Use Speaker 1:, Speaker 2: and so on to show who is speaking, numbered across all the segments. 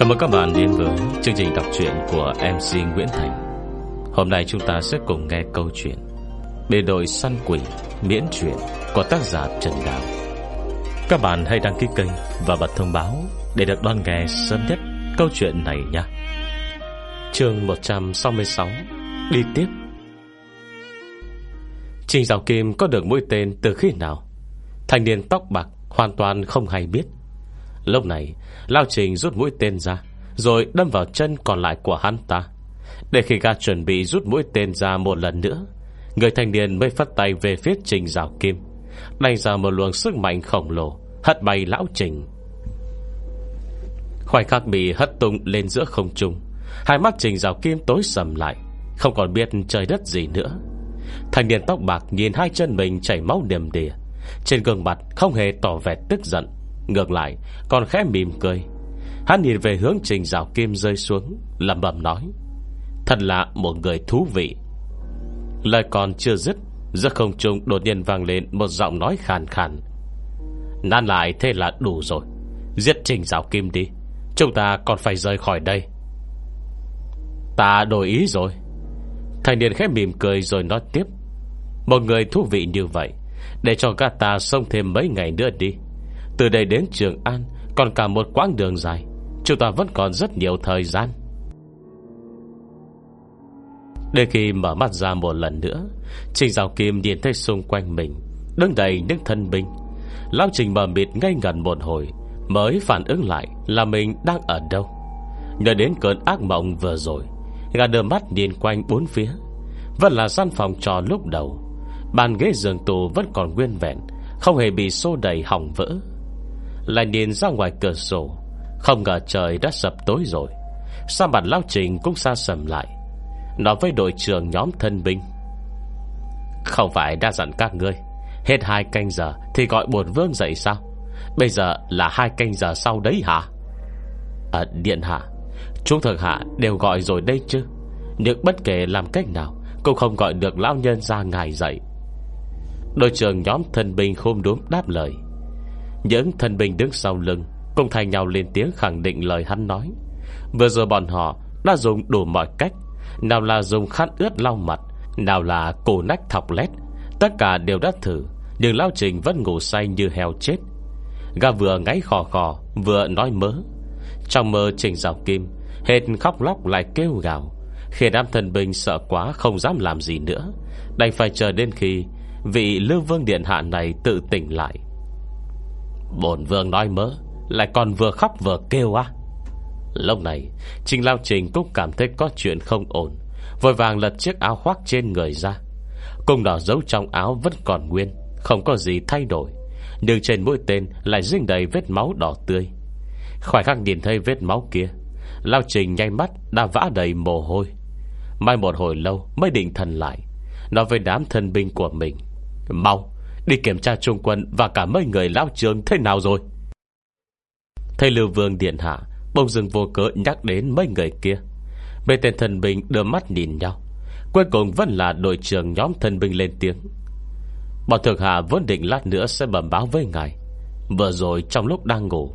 Speaker 1: Chào mừng các bạn đến với chương trình đọc truyện của MC Nguyễn Thành. Hôm nay chúng ta sẽ cùng nghe câu chuyện Bề đội săn quỷ miễn truyện của tác giả Trần Đào. Các bạn hãy đăng ký kênh và bật thông báo Để được đón nghe sớm nhất câu chuyện này nha. Chương 166 Đi tiếp. Trình Giáo Kim có được mũi tên từ khi nào? Thanh niên tóc bạc Hoàn toàn không hay biết. Lúc này, Lao Trình rút mũi tên ra, Rồi đâm vào chân còn lại của hắn ta. Để khi gã chuẩn bị rút mũi tên ra một lần nữa, Người thanh niên mới phát tay về phía Trình Giáo Kim, Đánh ra một luồng sức mạnh khổng lồ, Hất bay Lão Trình. Khoảnh khắc bị hất tung lên giữa không trung, Hai mắt Trình Giáo Kim tối sầm lại, Không còn biết trời đất gì nữa. Thanh niên tóc bạc nhìn hai chân mình chảy máu đềm đìa, Trên gương mặt không hề tỏ vẻ tức giận. Ngược lại, còn khẽ mỉm cười. Hắn nhìn về hướng trình rào kim rơi xuống, lẩm bẩm nói, Thật là một người thú vị. Lời còn chưa dứt, Giữa không trung đột nhiên vang lên Một giọng nói khàn khàn. Nan lại thế là đủ rồi. Giết trình rào kim đi. Chúng ta còn phải rời khỏi đây. Ta đổi ý rồi. Thành niên khẽ mỉm cười rồi nói tiếp, Một người thú vị như vậy, Để cho gã ta sống thêm mấy ngày nữa đi. Từ đây đến Trường An, Còn cả một quãng đường dài, Chúng ta vẫn còn rất nhiều thời gian. Để khi mở mắt ra một lần nữa, Trình Giáo Kim nhìn thấy xung quanh mình, Đứng đầy những thân binh. Lão Trình mở mịt ngay ngần một hồi, Mới phản ứng lại là mình đang ở đâu. Nhờ đến cơn ác mộng vừa rồi Gà đưa mắt nhìn quanh bốn phía. Vẫn là gian phòng trò lúc đầu, Bàn ghế giường tù vẫn còn nguyên vẹn, Không hề bị xô đầy hỏng vỡ. Lại nhìn ra ngoài cửa sổ. Không ngờ trời đã sập tối rồi. Sao mặt lao trình cũng xa sầm lại? Nói với đội trưởng nhóm thân binh. Không phải đã dặn các ngươi. Hết hai canh giờ Thì gọi bổn vương dậy sao? Bây giờ là hai canh giờ sau đấy hả? À điện hạ. Chúng thực hạ đều gọi rồi đây chứ. Nhưng bất kể làm cách nào, Cũng không gọi được lão nhân ra ngài dậy. Đội trưởng nhóm thân binh khôn đốm đáp lời. Những thân binh đứng sau lưng, Cùng thay nhau lên tiếng khẳng định lời hắn nói. Vừa rồi bọn họ Đã dùng đủ mọi cách, Nào là dùng khăn ướt lau mặt, Nào là cổ nách thọc lét, Tất cả đều đã thử, Nhưng Lão Trình vẫn ngủ say như heo chết. Gà vừa ngáy khò khò, Vừa nói mớ. Trong mơ Trình Giảo Kim, Hết khóc lóc lại kêu gào, Khi đám thần binh sợ quá không dám làm gì nữa, Đành phải chờ đến khi Vị lưu vương điện hạ này tự tỉnh lại. Bổn vương nói mớ, Lại còn vừa khóc vừa kêu á. Lúc này, Trình Lao Trình cũng cảm thấy có chuyện không ổn, Vội vàng lật chiếc áo khoác trên người ra. Cùng đỏ dấu trong áo vẫn còn nguyên, Không có gì thay đổi, Nhưng trên mũi tên lại dính đầy vết máu đỏ tươi. Khoảnh khắc nhìn thấy vết máu kia, Lao Trình nhanh mắt đã vã đầy mồ hôi. Mai một hồi lâu mới định thần lại, Nói với đám thân binh của mình, Mau Đi kiểm tra trung quân Và cả mấy người lao trường thế nào rồi? Thầy Lưu Vương Điện Hạ Bông dừng vô cớ nhắc đến mấy người kia. Mấy tên thần binh đưa mắt nhìn nhau. Cuối cùng vẫn là đội trưởng nhóm thần binh lên tiếng. Bọn thượng hạ vốn định lát nữa sẽ bẩm báo với ngài. Vừa rồi trong lúc đang ngủ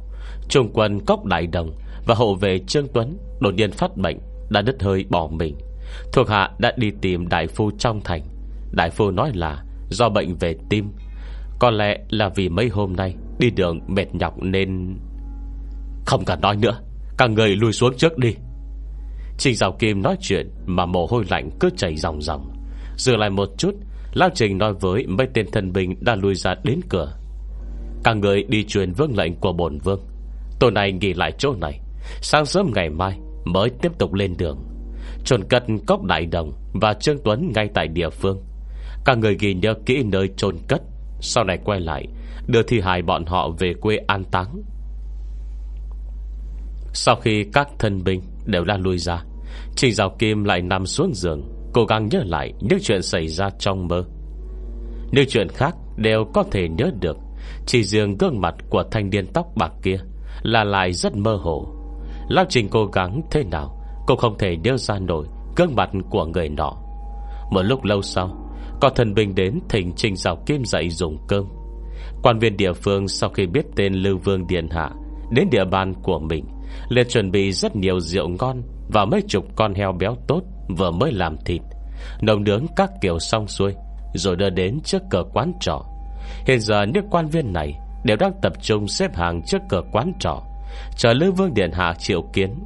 Speaker 1: Trung quân Cốc Đại Đồng Và hộ vệ Trương Tuấn Đột nhiên phát bệnh, Đã đứt hơi bỏ mình. Thuộc hạ đã đi tìm đại phu trong thành. Đại phu nói là Do bệnh về tim. Có lẽ là vì mấy hôm nay Đi đường mệt nhọc nên Không cần nói nữa. Cả người lùi xuống trước đi. Trình Giáo Kim nói chuyện Mà mồ hôi lạnh cứ chảy ròng ròng. Dừa lại một chút Lao Trình nói với mấy tên thần binh Đã lùi ra đến cửa. Cả người đi truyền vương lệnh của bổn vương. Tối nay nghỉ lại chỗ này. Sáng sớm ngày mai mới tiếp tục lên đường. Trồn cất cốc đại đồng Và Trương Tuấn ngay tại địa phương. Các người ghi nhớ kỹ nơi trồn cất. Sau này quay lại, Đưa thi hài bọn họ về quê an táng. Sau khi các thân binh Đều đã lui ra, Trình Giáo Kim lại nằm xuống giường, Cố gắng nhớ lại những chuyện xảy ra trong mơ. Những chuyện khác Đều có thể nhớ được, Chỉ riêng gương mặt của thanh niên tóc bạc kia Là lại rất mơ hồ. Lao Trình cố gắng thế nào Cũng không thể nhớ ra nổi Gương mặt của người nọ. Một lúc lâu sau có thần binh đến thỉnh Trình Giáo Kim dậy dùng cơm. Quan viên địa phương Sau khi biết tên Lưu Vương Điện Hạ Đến địa bàn của mình, liền chuẩn bị rất nhiều rượu ngon Và mấy chục con heo béo tốt Vừa mới làm thịt Nồng nướng các kiểu xong xuôi, Rồi đưa đến trước cửa quán trọ. Hiện giờ những quan viên này Đều đang tập trung xếp hàng trước cửa quán trọ, Chờ Lưu Vương Điện Hạ triệu kiến.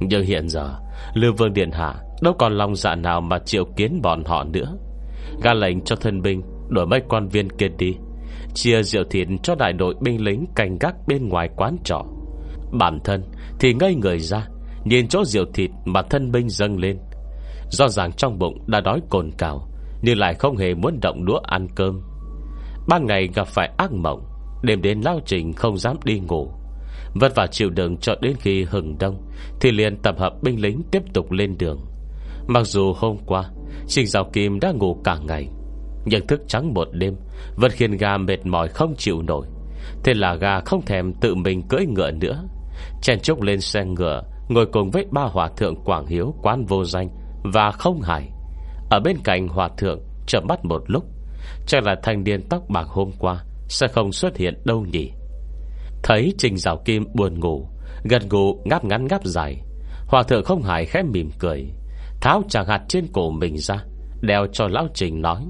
Speaker 1: Nhưng hiện giờ, Lưu Vương Điện Hạ Đâu còn lòng dạ nào mà triệu kiến bọn họ nữa. Ga lệnh cho thân binh, Đổi mấy quan viên kia đi. Chia rượu thịt cho đại đội binh lính Canh gác bên ngoài quán trọ. Bản thân thì ngây người ra, Nhìn chỗ rượu thịt mà thân binh dâng lên. Do ràng trong bụng đã đói cồn cào, Nhưng lại không hề muốn động đũa ăn cơm. Ban ngày gặp phải ác mộng, Đêm đến lao trình không dám đi ngủ. Vất vả chịu đựng cho đến khi hừng đông, Thì liền tập hợp binh lính tiếp tục lên đường. Mặc dù hôm qua Trình Rào Kim đã ngủ cả ngày. Nhưng thức trắng một đêm, Vẫn khiến gà mệt mỏi không chịu nổi. Thế là gà không thèm tự mình cưỡi ngựa nữa. Chèn chúc lên xe ngựa, Ngồi cùng với ba hòa thượng Quảng Hiếu, Quán vô danh Và không hải. Ở bên cạnh hòa thượng chậm mắt một lúc. Chắc là thanh niên tóc bạc hôm qua Sẽ không xuất hiện đâu nhỉ? Thấy Trình Giảo Kim buồn ngủ Gần ngủ ngáp ngắn ngáp dài. Hòa thượng không hải khẽ mỉm cười. Tháo chàng hạt trên cổ mình ra, Đeo cho Lão Trình nói.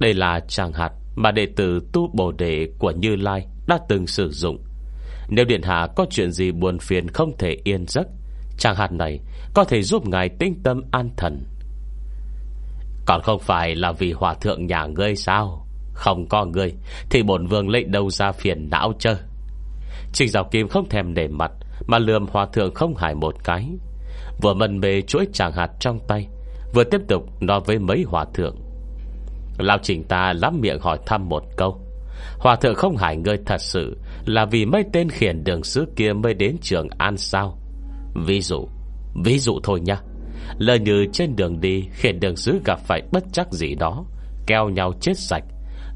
Speaker 1: Đây là chàng hạt Mà đệ tử tu bồ đề của Như Lai Đã từng sử dụng. Nếu Điện Hạ có chuyện gì buồn phiền Không thể yên giấc, Chàng hạt này có thể giúp ngài tinh tâm an thần. Còn không phải là vì hòa thượng nhà ngươi sao? Không có ngươi, Thì bổn vương lấy đâu ra phiền não chơ Trình Giáo Kim không thèm để mặt, Mà lườm hòa thượng không hài một cái. Vừa mần mê chuỗi tràng hạt trong tay, Vừa tiếp tục nói với mấy hòa thượng. Lão trình ta lắm miệng hỏi thăm một câu. Hòa thượng không hải ngươi thật sự Là vì mấy tên khiển đường sứ kia Mới đến trường An sao? Ví dụ Ví dụ thôi nha. Lời như trên đường đi, Khiển đường sứ gặp phải bất chắc gì đó, Keo nhau chết sạch.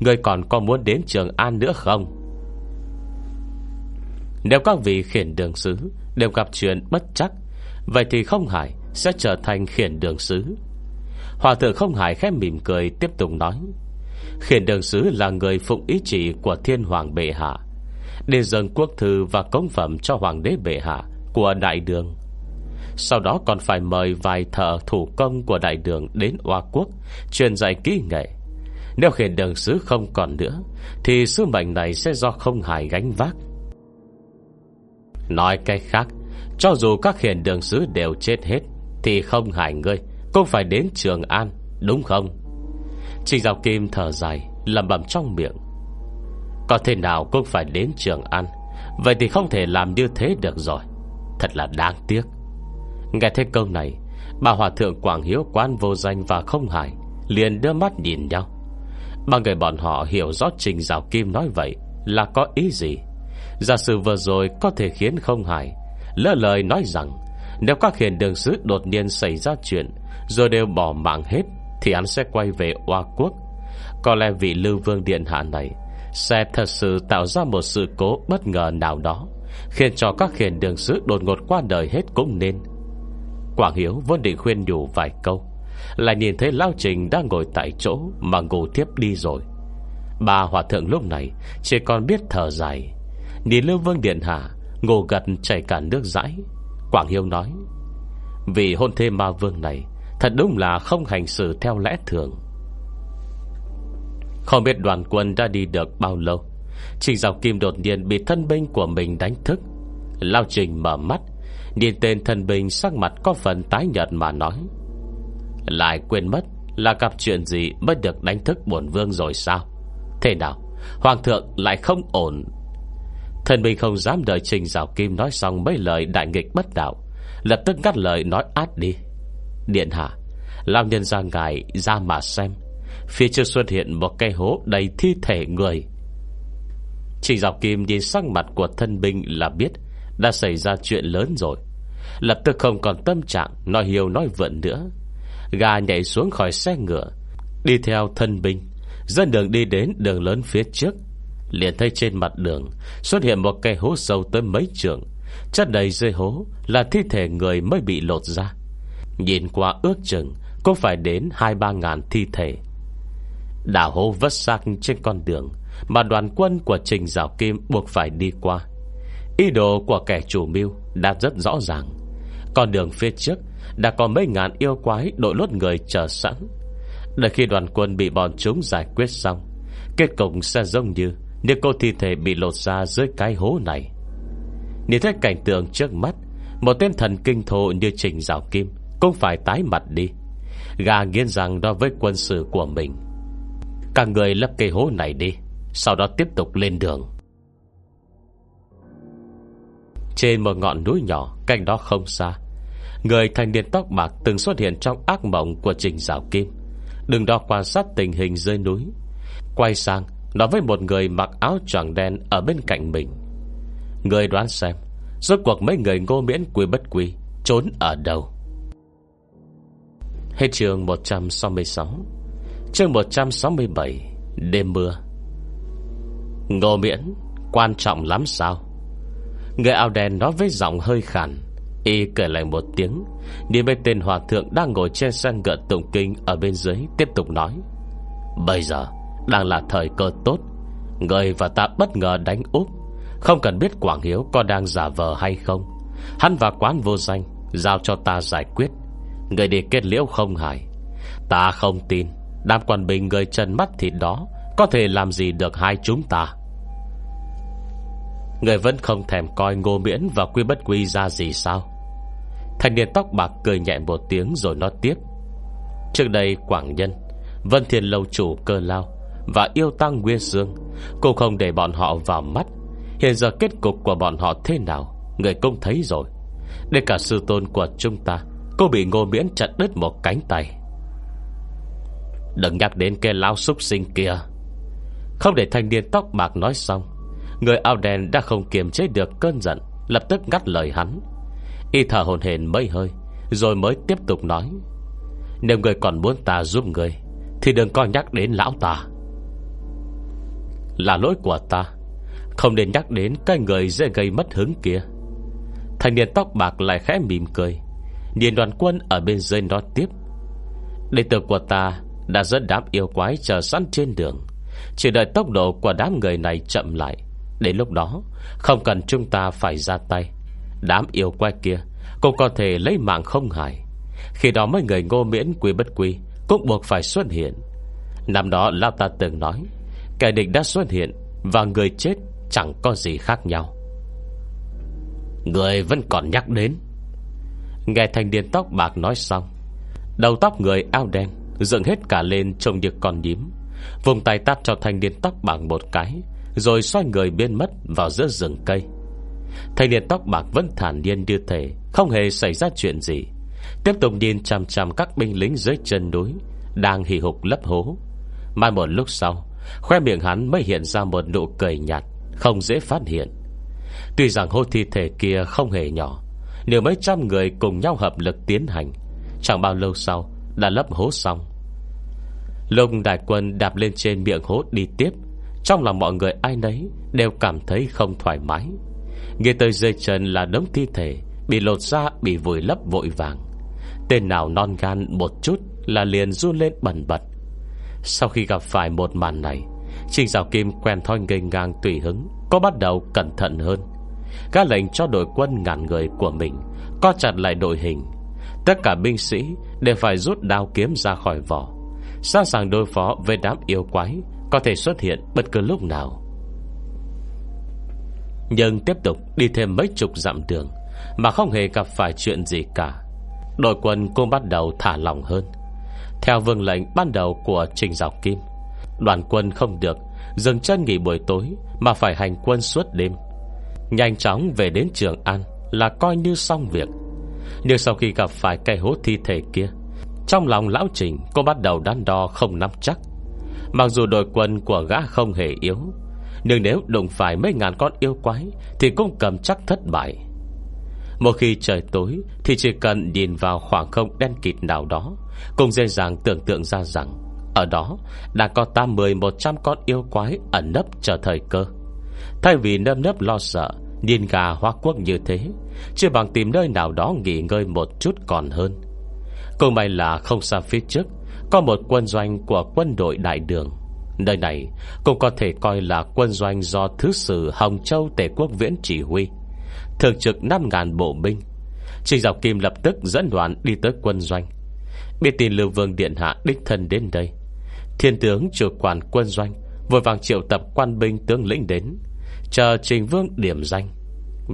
Speaker 1: Người còn có muốn đến trường An nữa không? Nếu các vị khiển đường sứ Đều gặp chuyện bất chắc Vậy thì không hải Sẽ trở thành khiển đường sứ. Hòa thượng không hải khép mỉm cười, Tiếp tục nói. Khiển đường sứ là người phụng ý chỉ Của thiên hoàng bệ hạ, Để dâng quốc thư và công phẩm cho hoàng đế bệ hạ Của đại đường. Sau đó còn phải mời vài thợ thủ công Của đại đường đến Hoa Quốc, Truyền dạy kỹ nghệ. Nếu khiển đường sứ không còn nữa, Thì sứ mệnh này sẽ do không hải gánh vác. Nói cách khác cho dù các khiển đường sứ đều chết hết, Thì không hại ngươi, Cũng phải đến Trường An, Đúng không? Trình Giao Kim thở dài lầm bầm trong miệng. Có thể nào cũng phải đến Trường An, Vậy thì không thể làm như thế được rồi. Thật là đáng tiếc. Nghe thấy câu này, Bà Hòa Thượng Quảng Hiếu Quan Vô Danh và Không hài Liền đưa mắt nhìn nhau. Ba người bọn họ hiểu rõ Trình Giáo Kim nói vậy Là có ý gì. Giả sử vừa rồi có thể khiến Không hài. Lỡ lời nói rằng, Nếu các hiền đường sứ đột nhiên xảy ra chuyện, Rồi đều bỏ mạng hết, Thì hắn sẽ quay về Hoa Quốc. Có lẽ vị Lưu Vương Điện Hạ này Sẽ thật sự tạo ra một sự cố bất ngờ nào đó, Khiến cho các hiền đường sứ đột ngột qua đời hết cũng nên. Quảng Hiếu vốn định khuyên nhủ vài câu, Lại nhìn thấy Lao Trình đang ngồi tại chỗ Mà ngủ tiếp đi rồi. Bà hòa thượng lúc này Chỉ còn biết thở dài. Nhìn Lưu Vương Điện Hạ Ngô gật chảy cả nước dãi. Quảng Hiếu nói, Vì hôn thê ma vương này, Thật đúng là không hành xử theo lẽ thường. Không biết đoàn quân đã đi được bao lâu Trình Giáo Kim đột nhiên bị thân binh của mình đánh thức. Lao Trình mở mắt, Nhìn tên thân binh sắc mặt có phần tái nhợt mà nói, Lại quên mất Là gặp chuyện gì mới được đánh thức bổn vương rồi sao? Thế nào, Hoàng thượng lại không ổn Thần mình không dám đợi Trình Giảo Kim nói xong mấy lời đại nghịch bất đạo. Lập tức ngắt lời nói át đi. Điện hạ Lao nhân ra ngài ra mà xem. Phía trước xuất hiện một cây hố đầy thi thể người. Trình Giảo Kim nhìn sắc mặt của thân binh là biết Đã xảy ra chuyện lớn rồi. Lập tức không còn tâm trạng, Nói hiểu nói vượn nữa. Gà nhảy xuống khỏi xe ngựa, Đi theo thân binh Dân đường đi đến đường lớn phía trước. Liền thấy trên mặt đường Xuất hiện một cây hố sâu tới mấy trường Chất đầy dưới hố Là thi thể người mới bị lột ra. Nhìn qua ước chừng Cũng phải đến hai ba ngàn thi thể. Đảo hố vất xác trên con đường Mà đoàn quân của Trình Giảo Kim buộc phải đi qua. Ý đồ của kẻ chủ mưu Đã rất rõ ràng. Con đường phía trước Đã có mấy ngàn yêu quái đội lốt người chờ sẵn. Đợi khi đoàn quân bị bọn chúng giải quyết xong, Kết cục sẽ giống như nếu cô thi thể bị lột ra dưới cái hố này. Nhìn thấy cảnh tượng trước mắt, Một tên thần kinh thô như Trình Giáo Kim Cũng phải tái mặt đi. Gà nghiến rằng đó với quân sự của mình cả người lấp cây hố này đi, Sau đó tiếp tục lên đường. Trên một ngọn núi nhỏ Cạnh đó không xa, Người thanh niên tóc bạc từng xuất hiện trong ác mộng của Trình Giáo Kim Đừng đó quan sát tình hình dưới núi, Quay sang Nói với một người mặc áo choàng đen Ở bên cạnh mình. Người đoán xem, Rốt cuộc mấy người ngô miễn quy bất quy Trốn ở đâu? Hết trường 166 Chương 167 Đêm mưa. Ngô miễn, Quan trọng lắm sao? Người áo đen nói với giọng hơi khàn, Y cười lại một tiếng. Đi bên tên hòa thượng đang ngồi trên sân ngựa tụng kinh Ở bên dưới tiếp tục nói. Bây giờ đang là thời cơ tốt. Người và ta bất ngờ đánh úp. Không cần biết Quảng Hiếu có đang giả vờ hay không. Hắn và quán vô danh Giao cho ta giải quyết. Người đi kết liễu không hài. Ta không tin Đám quan bình người chân mắt thịt đó Có thể làm gì được hai chúng ta. Người vẫn không thèm coi ngô miễn Và quy bất quy ra gì sao. Thành niên tóc bạc cười nhẹ một tiếng Rồi nói tiếp. Trước đây Quảng Nhân, Vân Thiên Lâu chủ cơ lao và yêu tăng Nguyên Dương. Cũng không để bọn họ vào mắt. Hiện giờ kết cục của bọn họ thế nào, Người cũng thấy rồi. Để cả sư tôn của chúng ta, Cô bị ngô miễn chặt đứt một cánh tay. Đừng nhắc đến cái lao súc sinh kia. Không để thanh niên tóc bạc nói xong, Người ao đen đã không kiềm chế được cơn giận, Lập tức ngắt lời hắn. Y thở hồn hển mấy hơi, Rồi mới tiếp tục nói. Nếu người còn muốn ta giúp người, Thì đừng có nhắc đến lão ta. Là lỗi của ta. Không nên nhắc đến Cái người dễ gây mất hứng kia. Thanh niên tóc bạc lại khẽ mỉm cười, Nhìn đoàn quân ở bên dưới nói tiếp. Đệ tử của ta Đã dẫn đám yêu quái chờ sẵn trên đường, Chỉ đợi tốc độ của đám người này chậm lại. Đến lúc đó, Không cần chúng ta phải ra tay. Đám yêu quái kia Cũng có thể lấy mạng không hại. Khi đó mấy người ngô miễn quy bất quy Cũng buộc phải xuất hiện. Năm đó Lao ta từng nói Kẻ địch đã xuất hiện Và người chết chẳng có gì khác nhau. Người vẫn còn nhắc đến. Nghe thanh niên tóc bạc nói xong, Đầu tóc người ao đen Dựng hết cả lên trông như con nhím, Vùng tay tát cho thanh niên tóc bạc một cái, Rồi xoay người biến mất Vào giữa rừng cây. Thanh niên tóc bạc vẫn thản nhiên như thể Không hề xảy ra chuyện gì, Tiếp tục nhìn chằm chằm các binh lính dưới chân núi Đang hì hục lấp hố. Mai một lúc sau Khoe miệng hắn mới hiện ra một nụ cười nhạt, Không dễ phát hiện. Tuy rằng hô thi thể kia không hề nhỏ, Nếu mấy trăm người cùng nhau hợp lực tiến hành, Chẳng bao lâu sau Đã lấp hố xong. Lúc đại quân đạp lên trên miệng hố đi tiếp, Trong lòng mọi người ai nấy Đều cảm thấy không thoải mái. Nghe tới dây chân là đống thi thể Bị lột ra, bị vùi lấp vội vàng. Tên nào non gan một chút Là liền run lên bẩn bật. Sau khi gặp phải một màn này Trình Giảo Kim quen thói ngây ngang tùy hứng, Có bắt đầu cẩn thận hơn. Gã lệnh cho đội quân ngàn người của mình, Co chặt lại đội hình. Tất cả binh sĩ đều phải rút đao kiếm ra khỏi vỏ. Sẵn sàng đối phó với đám yêu quái Có thể xuất hiện bất cứ lúc nào. Nhưng tiếp tục đi thêm mấy chục dặm đường, Mà không hề gặp phải chuyện gì cả. Đội quân cũng bắt đầu thả lòng hơn. Theo vương lệnh ban đầu của Trình Giáo Kim. Đoàn quân không được, Dừng chân nghỉ buổi tối Mà phải hành quân suốt đêm. Nhanh chóng về đến Trường An Là coi như xong việc. Nhưng sau khi gặp phải cây hố thi thể kia, Trong lòng lão trình Cô bắt đầu đắn đo không nắm chắc. Mặc dù đội quân của gã không hề yếu, Nhưng nếu đụng phải mấy ngàn con yêu quái Thì cũng cầm chắc thất bại. Một khi trời tối Thì chỉ cần nhìn vào khoảng không đen kịt nào đó cũng dễ dàng tưởng tượng ra rằng, Ở đó Đã có ta mười một trăm con yêu quái Ẩn nấp chờ thời cơ. Thay vì nâm nấp lo sợ, Điên gà hoa quốc như thế, Chưa bằng tìm nơi nào đó nghỉ ngơi một chút còn hơn. Cũng may là không xa phía trước, Có một quân doanh của quân đội đại đường. Nơi này cũng có thể coi là quân doanh do Thứ sử Hồng Châu Tể Quốc Viễn chỉ huy, Thường trực 5.000 bộ binh. Trình Dọc Kim lập tức dẫn đoàn đi tới quân doanh. Biết tin Lưu Vương Điện Hạ đích thân đến đây. Thiên tướng chủ quản quân doanh, Vội vàng triệu tập quan binh tướng lĩnh đến, Chờ Trình Vương điểm danh.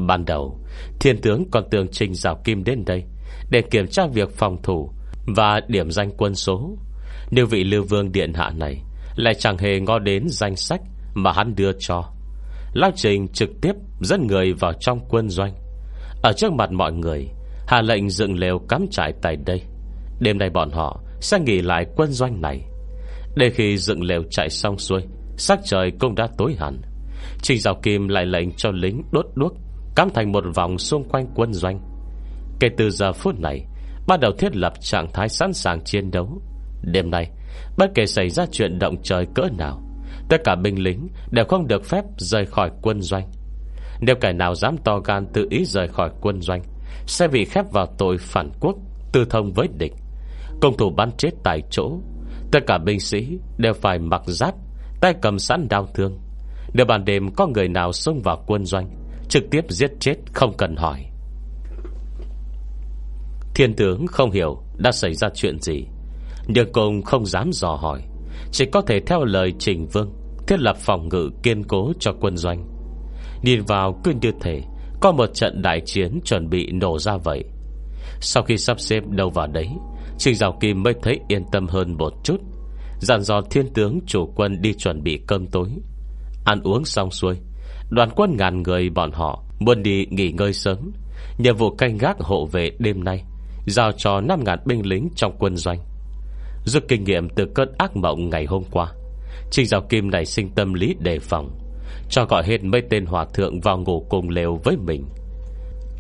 Speaker 1: Ban đầu, Thiên tướng còn tường Trình Dạo Kim đến đây Để kiểm tra việc phòng thủ Và điểm danh quân số. Nếu vị Lưu Vương Điện Hạ này Lại chẳng hề ngó đến danh sách Mà hắn đưa cho Lao Trình trực tiếp dẫn người vào trong quân doanh. Ở trước mặt mọi người, Hạ lệnh dựng lều cắm trại tại đây. Đêm nay bọn họ Sẽ nghỉ lại quân doanh này. Để khi dựng lều chạy xong xuôi, Sắc trời cũng đã tối hẳn. Trình Giáo Kim lại lệnh cho lính đốt đuốc, Cắm thành một vòng xung quanh quân doanh. Kể từ giờ phút này, Bắt đầu thiết lập trạng thái sẵn sàng chiến đấu. Đêm nay, Bất kể xảy ra chuyện động trời cỡ nào, Tất cả binh lính đều không được phép rời khỏi quân doanh. Nếu kẻ nào dám to gan tự ý rời khỏi quân doanh, Sẽ bị khép vào tội phản quốc, Tư thông với địch. Công thủ bắn chết tại chỗ. Tất cả binh sĩ đều phải mặc giáp, Tay cầm sẵn đao thương. Nếu ban đêm có người nào xông vào quân doanh, Trực tiếp giết chết không cần hỏi. Thiên tướng không hiểu Đã xảy ra chuyện gì, Nhưng cùng không dám dò hỏi. Chỉ có thể theo lời Trình Vương Thiết lập phòng ngự kiên cố cho quân doanh. Nhìn vào cứ như thể Có một trận đại chiến chuẩn bị nổ ra vậy. Sau khi sắp xếp đâu vào đấy Trình Giảo Kim mới thấy yên tâm hơn một chút. Dặn dò thiên tướng chủ quân đi chuẩn bị cơm tối. Ăn uống xong xuôi, Đoàn quân ngàn người bọn họ Muốn đi nghỉ ngơi sớm. Nhiệm vụ canh gác hộ vệ đêm nay, Giao cho 5.000 binh lính trong quân doanh. Rút kinh nghiệm từ cơn ác mộng ngày hôm qua, Trình Giảo Kim này sinh tâm lý đề phòng, Cho gọi hết mấy tên hòa thượng vào ngủ cùng lều với mình.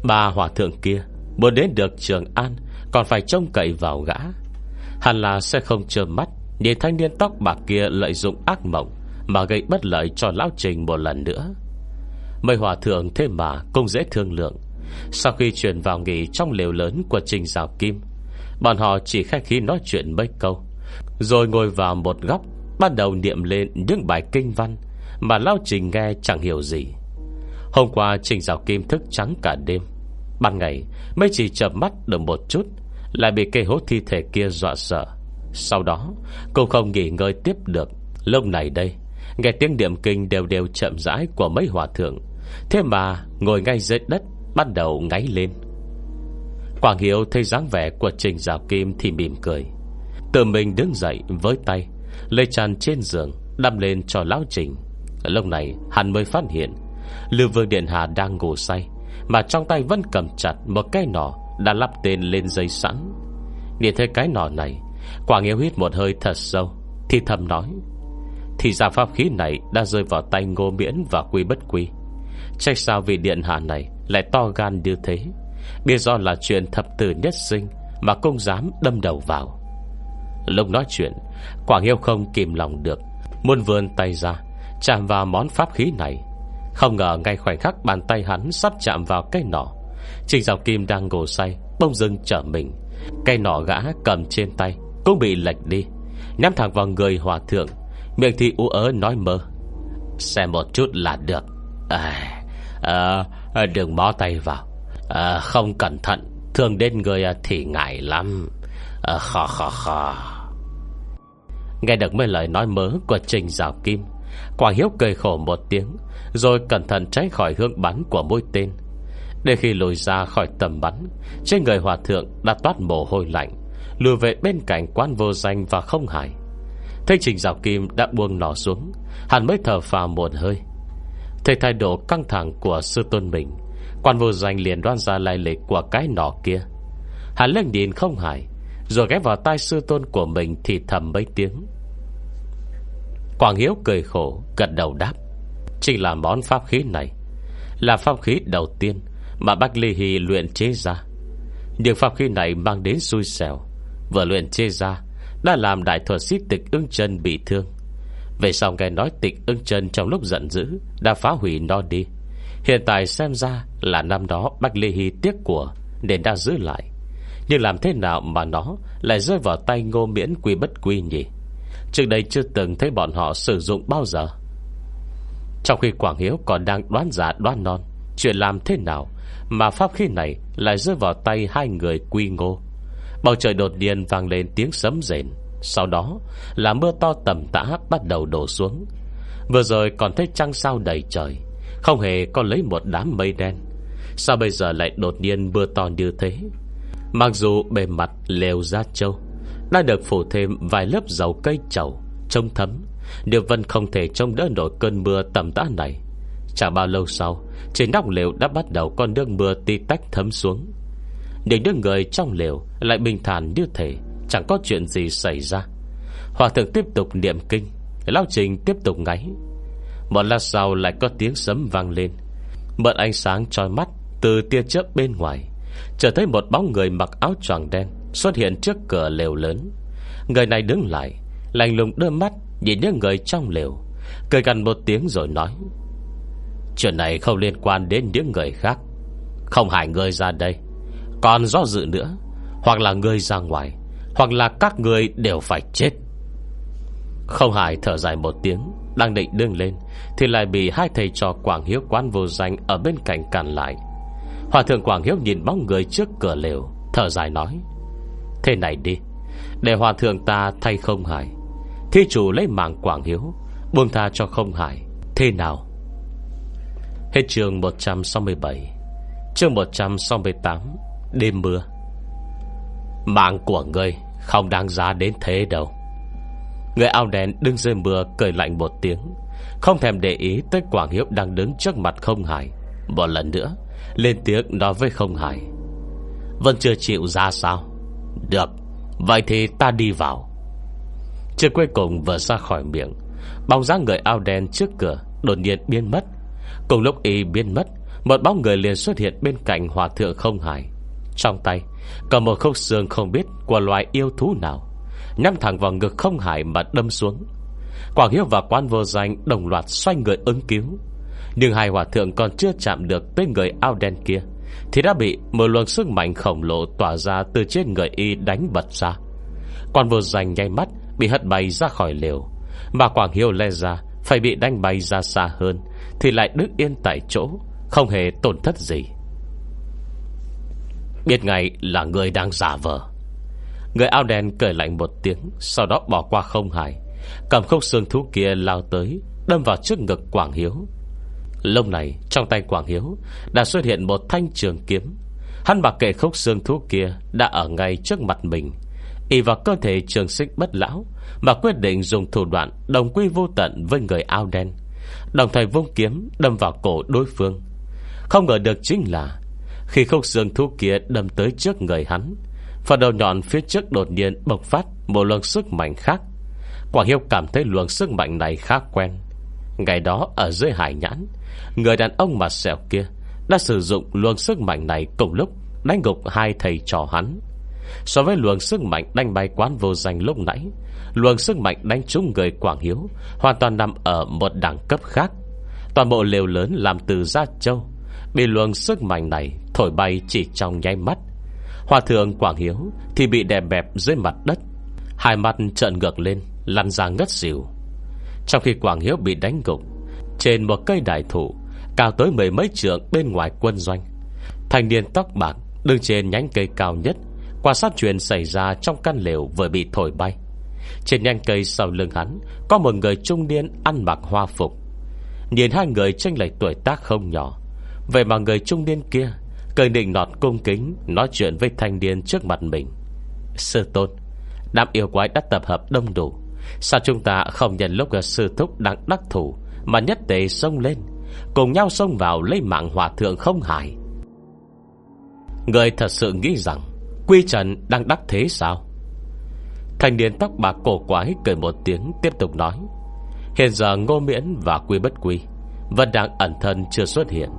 Speaker 1: Ba hòa thượng kia Muốn đến được Trường An còn phải trông cậy vào gã. Hẳn là sẽ không trơ mắt Nhìn thanh niên tóc bạc kia lợi dụng ác mộng Mà gây bất lợi cho Lão Trình một lần nữa. Mây hòa thượng thế mà cũng dễ thương lượng. Sau khi chuyển vào nghỉ trong lều lớn của Trình Giáo Kim, Bọn họ chỉ khách khí nói chuyện mấy câu, Rồi ngồi vào một góc, Bắt đầu niệm lên những bài kinh văn Mà Lão Trình nghe chẳng hiểu gì. Hôm qua Trình Giảo Kim thức trắng cả đêm Ban ngày, Mới chỉ chậm mắt được một chút, Lại bị cây hốt thi thể kia dọa sợ. Sau đó, Cô không nghỉ ngơi tiếp được. Lúc này đây, Nghe tiếng niệm kinh đều đều chậm rãi của mấy hòa thượng. Thế mà ngồi ngay dưới đất, Bắt đầu ngáy lên. Quảng Hiếu thấy dáng vẻ của Trình Giảo Kim Thì mỉm cười. Tự mình đứng dậy với tay Lê tràn trên giường, Đâm lên cho Lão Trình. Lúc này, hắn mới phát hiện, Lưu Vương Điện Hà đang ngủ say. Mà trong tay vẫn cầm chặt một cái nỏ Đã lắp tên lên dây sẵn. Nhìn thấy cái nỏ này Quảng Hiếu hít một hơi thật sâu, Thì thầm nói, Thì ra pháp khí này đã rơi vào tay ngô miễn Và quy bất quy. Trách sao vị điện hạ này Lại to gan như thế? Biết do là chuyện thập tử nhất sinh Mà công dám đâm đầu vào. Lúc nói chuyện Quảng Hiếu không kìm lòng được, Muốn vươn tay ra, Chạm vào món pháp khí này không ngờ ngay khoảnh khắc bàn tay hắn Sắp chạm vào cây nỏ Trình dọc kim đang ngủ say Bông dưng trở mình. Cây nỏ gã cầm trên tay Cũng bị lệch đi. Nhắm thẳng vào người hòa thượng Miệng thì ú ớ nói mơ. Xem một chút là được. À, à, à, Đừng bó tay vào. À, Không cẩn thận Thương đến người à, thì ngại lắm. À, Khó khó khó Nghe được mấy lời nói mớ Của Trình Giáo Kim Quảng Hiếu cười khổ một tiếng. Rồi cẩn thận tránh khỏi hướng bắn của mũi tên. Để khi lùi ra khỏi tầm bắn, Trên người hòa thượng đã toát mồ hôi lạnh, Lùi về bên cạnh quán vô danh và không hải thế Trình rào Kim đã buông nỏ xuống, Hắn mới thở phào muộn hơi. Thấy thái độ căng thẳng của sư tôn mình, Quan vô danh liền đoán ra lai lịch Của cái nỏ kia. Hắn lên điện không hải Rồi ghé vào tai sư tôn của mình Thì thầm mấy tiếng. Quảng Hiếu cười khổ, Gật đầu đáp. Chính là món pháp khí này. Là pháp khí đầu tiên Mà Bách Ly Hy luyện chế ra. Nhưng pháp khí này mang đến xui xẻo. Vừa luyện chế ra, Đã làm đại thuật sĩ tịch ưng chân bị thương. Về sau nghe nói tịch ưng chân trong lúc giận dữ Đã phá hủy nó đi. Hiện tại xem ra là năm đó Bách Ly Hy tiếc của Nên đã giữ lại. Nhưng làm thế nào mà nó Lại rơi vào tay ngô miễn quy bất quy nhỉ? Trước đây chưa từng thấy bọn họ sử dụng bao giờ. Trong khi Quảng Hiếu còn đang đoán giả đoán non, Chuyện làm thế nào Mà pháp khí này lại rơi vào tay hai người quy ngô? Bầu trời đột nhiên vang lên tiếng sấm rền, Sau đó là mưa to tầm tã bắt đầu đổ xuống. Vừa rồi còn thấy trăng sao đầy trời, Không hề có lấy một đám mây đen. Sao bây giờ lại đột nhiên mưa to như thế? Mặc dù bề mặt lều da trâu, Đã được phủ thêm vài lớp dầu cây trầu Trông thấm. Điều vân không thể trông đỡ nổi cơn mưa tầm tã này Chẳng bao lâu sau, Trên nóc lều đã bắt đầu con nước mưa ti tách thấm xuống. Những đứa người trong lều Lại bình thản như thể Chẳng có chuyện gì xảy ra. Hòa thượng tiếp tục niệm kinh Lao trình tiếp tục ngáy. Một lát sau lại có tiếng sấm vang lên. Mượn ánh sáng trói mắt Từ tia chớp bên ngoài Trở thấy một bóng người mặc áo choàng đen Xuất hiện trước cửa lều lớn. Người này đứng lại Lành lùng đưa mắt Nhìn những người trong lều, Cười gần một tiếng rồi nói, Chuyện này không liên quan đến những người khác. Không hại người ra đây. Còn do dự nữa, Hoặc là người ra ngoài, Hoặc là các người đều phải chết. Không hại thở dài một tiếng, Đang định đương lên, Thì lại bị hai thầy trò Quảng Hiếu quán vô danh Ở bên cạnh cản lại. Hòa thượng Quảng Hiếu nhìn bóng người trước cửa lều, Thở dài nói, Thế này đi, Để hòa thượng ta thay không hại. Thi chủ lấy mạng Quảng Hiếu, Buông tha cho không hại. Thế nào? Hết chương 167 Chương 168 Đêm mưa. Mạng của ngươi Không đáng giá đến thế đâu. Người ao đen đứng dưới mưa Cười lạnh một tiếng, Không thèm để ý tới Quảng Hiếu đang đứng trước mặt không hải Một lần nữa, Lên tiếng nói với không hải Vẫn chưa chịu ra sao? Được, Vậy thì ta đi vào. Chưa cuối cùng vừa ra khỏi miệng, Bóng dáng người ao đen trước cửa Đột nhiên biến mất. Cùng lúc y biến mất, Một bóng người liền xuất hiện bên cạnh hòa thượng không hải. Trong tay Còn một khúc xương không biết Của loài yêu thú nào, Nhắm thẳng vào ngực không hải mà đâm xuống. Quảng Hiếu và quan vô danh Đồng loạt xoay người ứng cứu. Nhưng hai hòa thượng còn chưa chạm được Tới người ao đen kia, Thì đã bị một luồng sức mạnh khổng lồ Tỏa ra từ trên người y đánh bật ra. Quan vô danh nháy mắt Bị hất bay ra khỏi liều Mà Quảng Hiếu le ra Phải bị đánh bay ra xa hơn, thì lại đứng yên tại chỗ, Không hề tổn thất gì. Biết ngay là người đang giả vờ. Người ao đen cười lạnh một tiếng, Sau đó bỏ qua không hài. Cầm khúc xương thú kia lao tới, Đâm vào trước ngực Quảng Hiếu. Lông này, trong tay Quảng Hiếu Đã xuất hiện một thanh trường kiếm. Hắn mặc kệ khúc xương thú kia Đã ở ngay trước mặt mình. Y vào cơ thể trường sinh bất lão, Mà quyết định dùng thủ đoạn Đồng quy vô tận với người ao đen, Đồng thời vung kiếm đâm vào cổ đối phương. Không ngờ được chính là, Khi khúc xương thú kia đâm tới trước người hắn, Phần đầu nhọn phía trước đột nhiên bộc phát Một luồng sức mạnh khác. Quảng Hiếu cảm thấy luồng sức mạnh này khá quen. Ngày đó ở dưới hải nhãn, Người đàn ông mặt sẹo kia Đã sử dụng luồng sức mạnh này cùng lúc Đánh gục hai thầy trò hắn. So với luồng sức mạnh đánh bay quán vô danh lúc nãy, Luồng sức mạnh đánh trúng người Quảng Hiếu Hoàn toàn nằm ở một đẳng cấp khác. Toàn bộ liều lớn làm từ da châu Bị luồng sức mạnh này Thổi bay chỉ trong nháy mắt. Hòa thượng Quảng Hiếu Thì bị đè bẹp dưới mặt đất, Hai mặt trợn ngược lên, Lăn ra ngất xỉu. Trong khi Quảng Hiếu bị đánh gục, Trên một cây đại thụ, Cao tới mười mấy trượng bên ngoài quân doanh Thành niên tóc bạc Đứng trên nhánh cây cao nhất Quả sát chuyện xảy ra trong căn lều Vừa bị thổi bay. Trên nhánh cây sau lưng hắn, Có một người trung niên ăn mặc hoa phục. Nhìn hai người tranh lệch tuổi tác không nhỏ. Vậy mà người trung niên kia, Cười định nọt cung kính, Nói chuyện với thanh niên trước mặt mình. Sư tôn, Đám yêu quái đã tập hợp đông đủ. Sao chúng ta không nhận lúc sư thúc đang đắc thủ Mà nhất tề xông lên, Cùng nhau xông vào lấy mạng hòa thượng không hại Người thật sự nghĩ rằng Quy trần đang đắc thế sao? Thành niên tóc bạc cổ quái cười một tiếng, Tiếp tục nói. Hiện giờ ngô miễn và quy bất quy Vẫn đang ẩn thân chưa xuất hiện.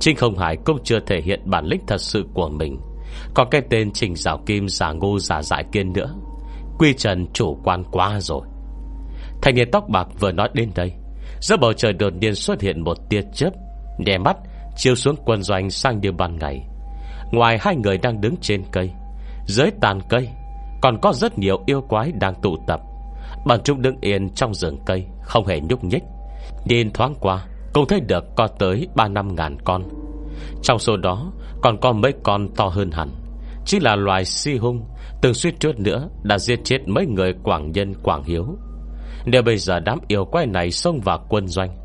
Speaker 1: Trinh Không Hải cũng chưa thể hiện bản lĩnh thật sự của mình. Còn cái tên Trình Giảo Kim giả ngu giả dại kiên nữa. Quy Trần chủ quan quá rồi. Thành niên tóc bạc vừa nói đến đây, Giữa bầu trời đột nhiên xuất hiện một tia chớp, Đè mắt, chiếu xuống quân doanh sang như ban ngày. Ngoài hai người đang đứng trên cây dưới tàn cây, còn có rất nhiều yêu quái đang tụ tập. Bọn chúng đứng yên trong rừng cây, Không hề nhúc nhích. Nhìn thoáng qua, Cũng thấy được có tới 3 năm ngàn con. Trong số đó, Còn có mấy con to hơn hẳn. Chỉ là loài si hung, Từng suýt chút nữa đã giết chết mấy người Quảng Nhân, Quảng Hiếu. Nếu bây giờ đám yêu quái này xông vào quân doanh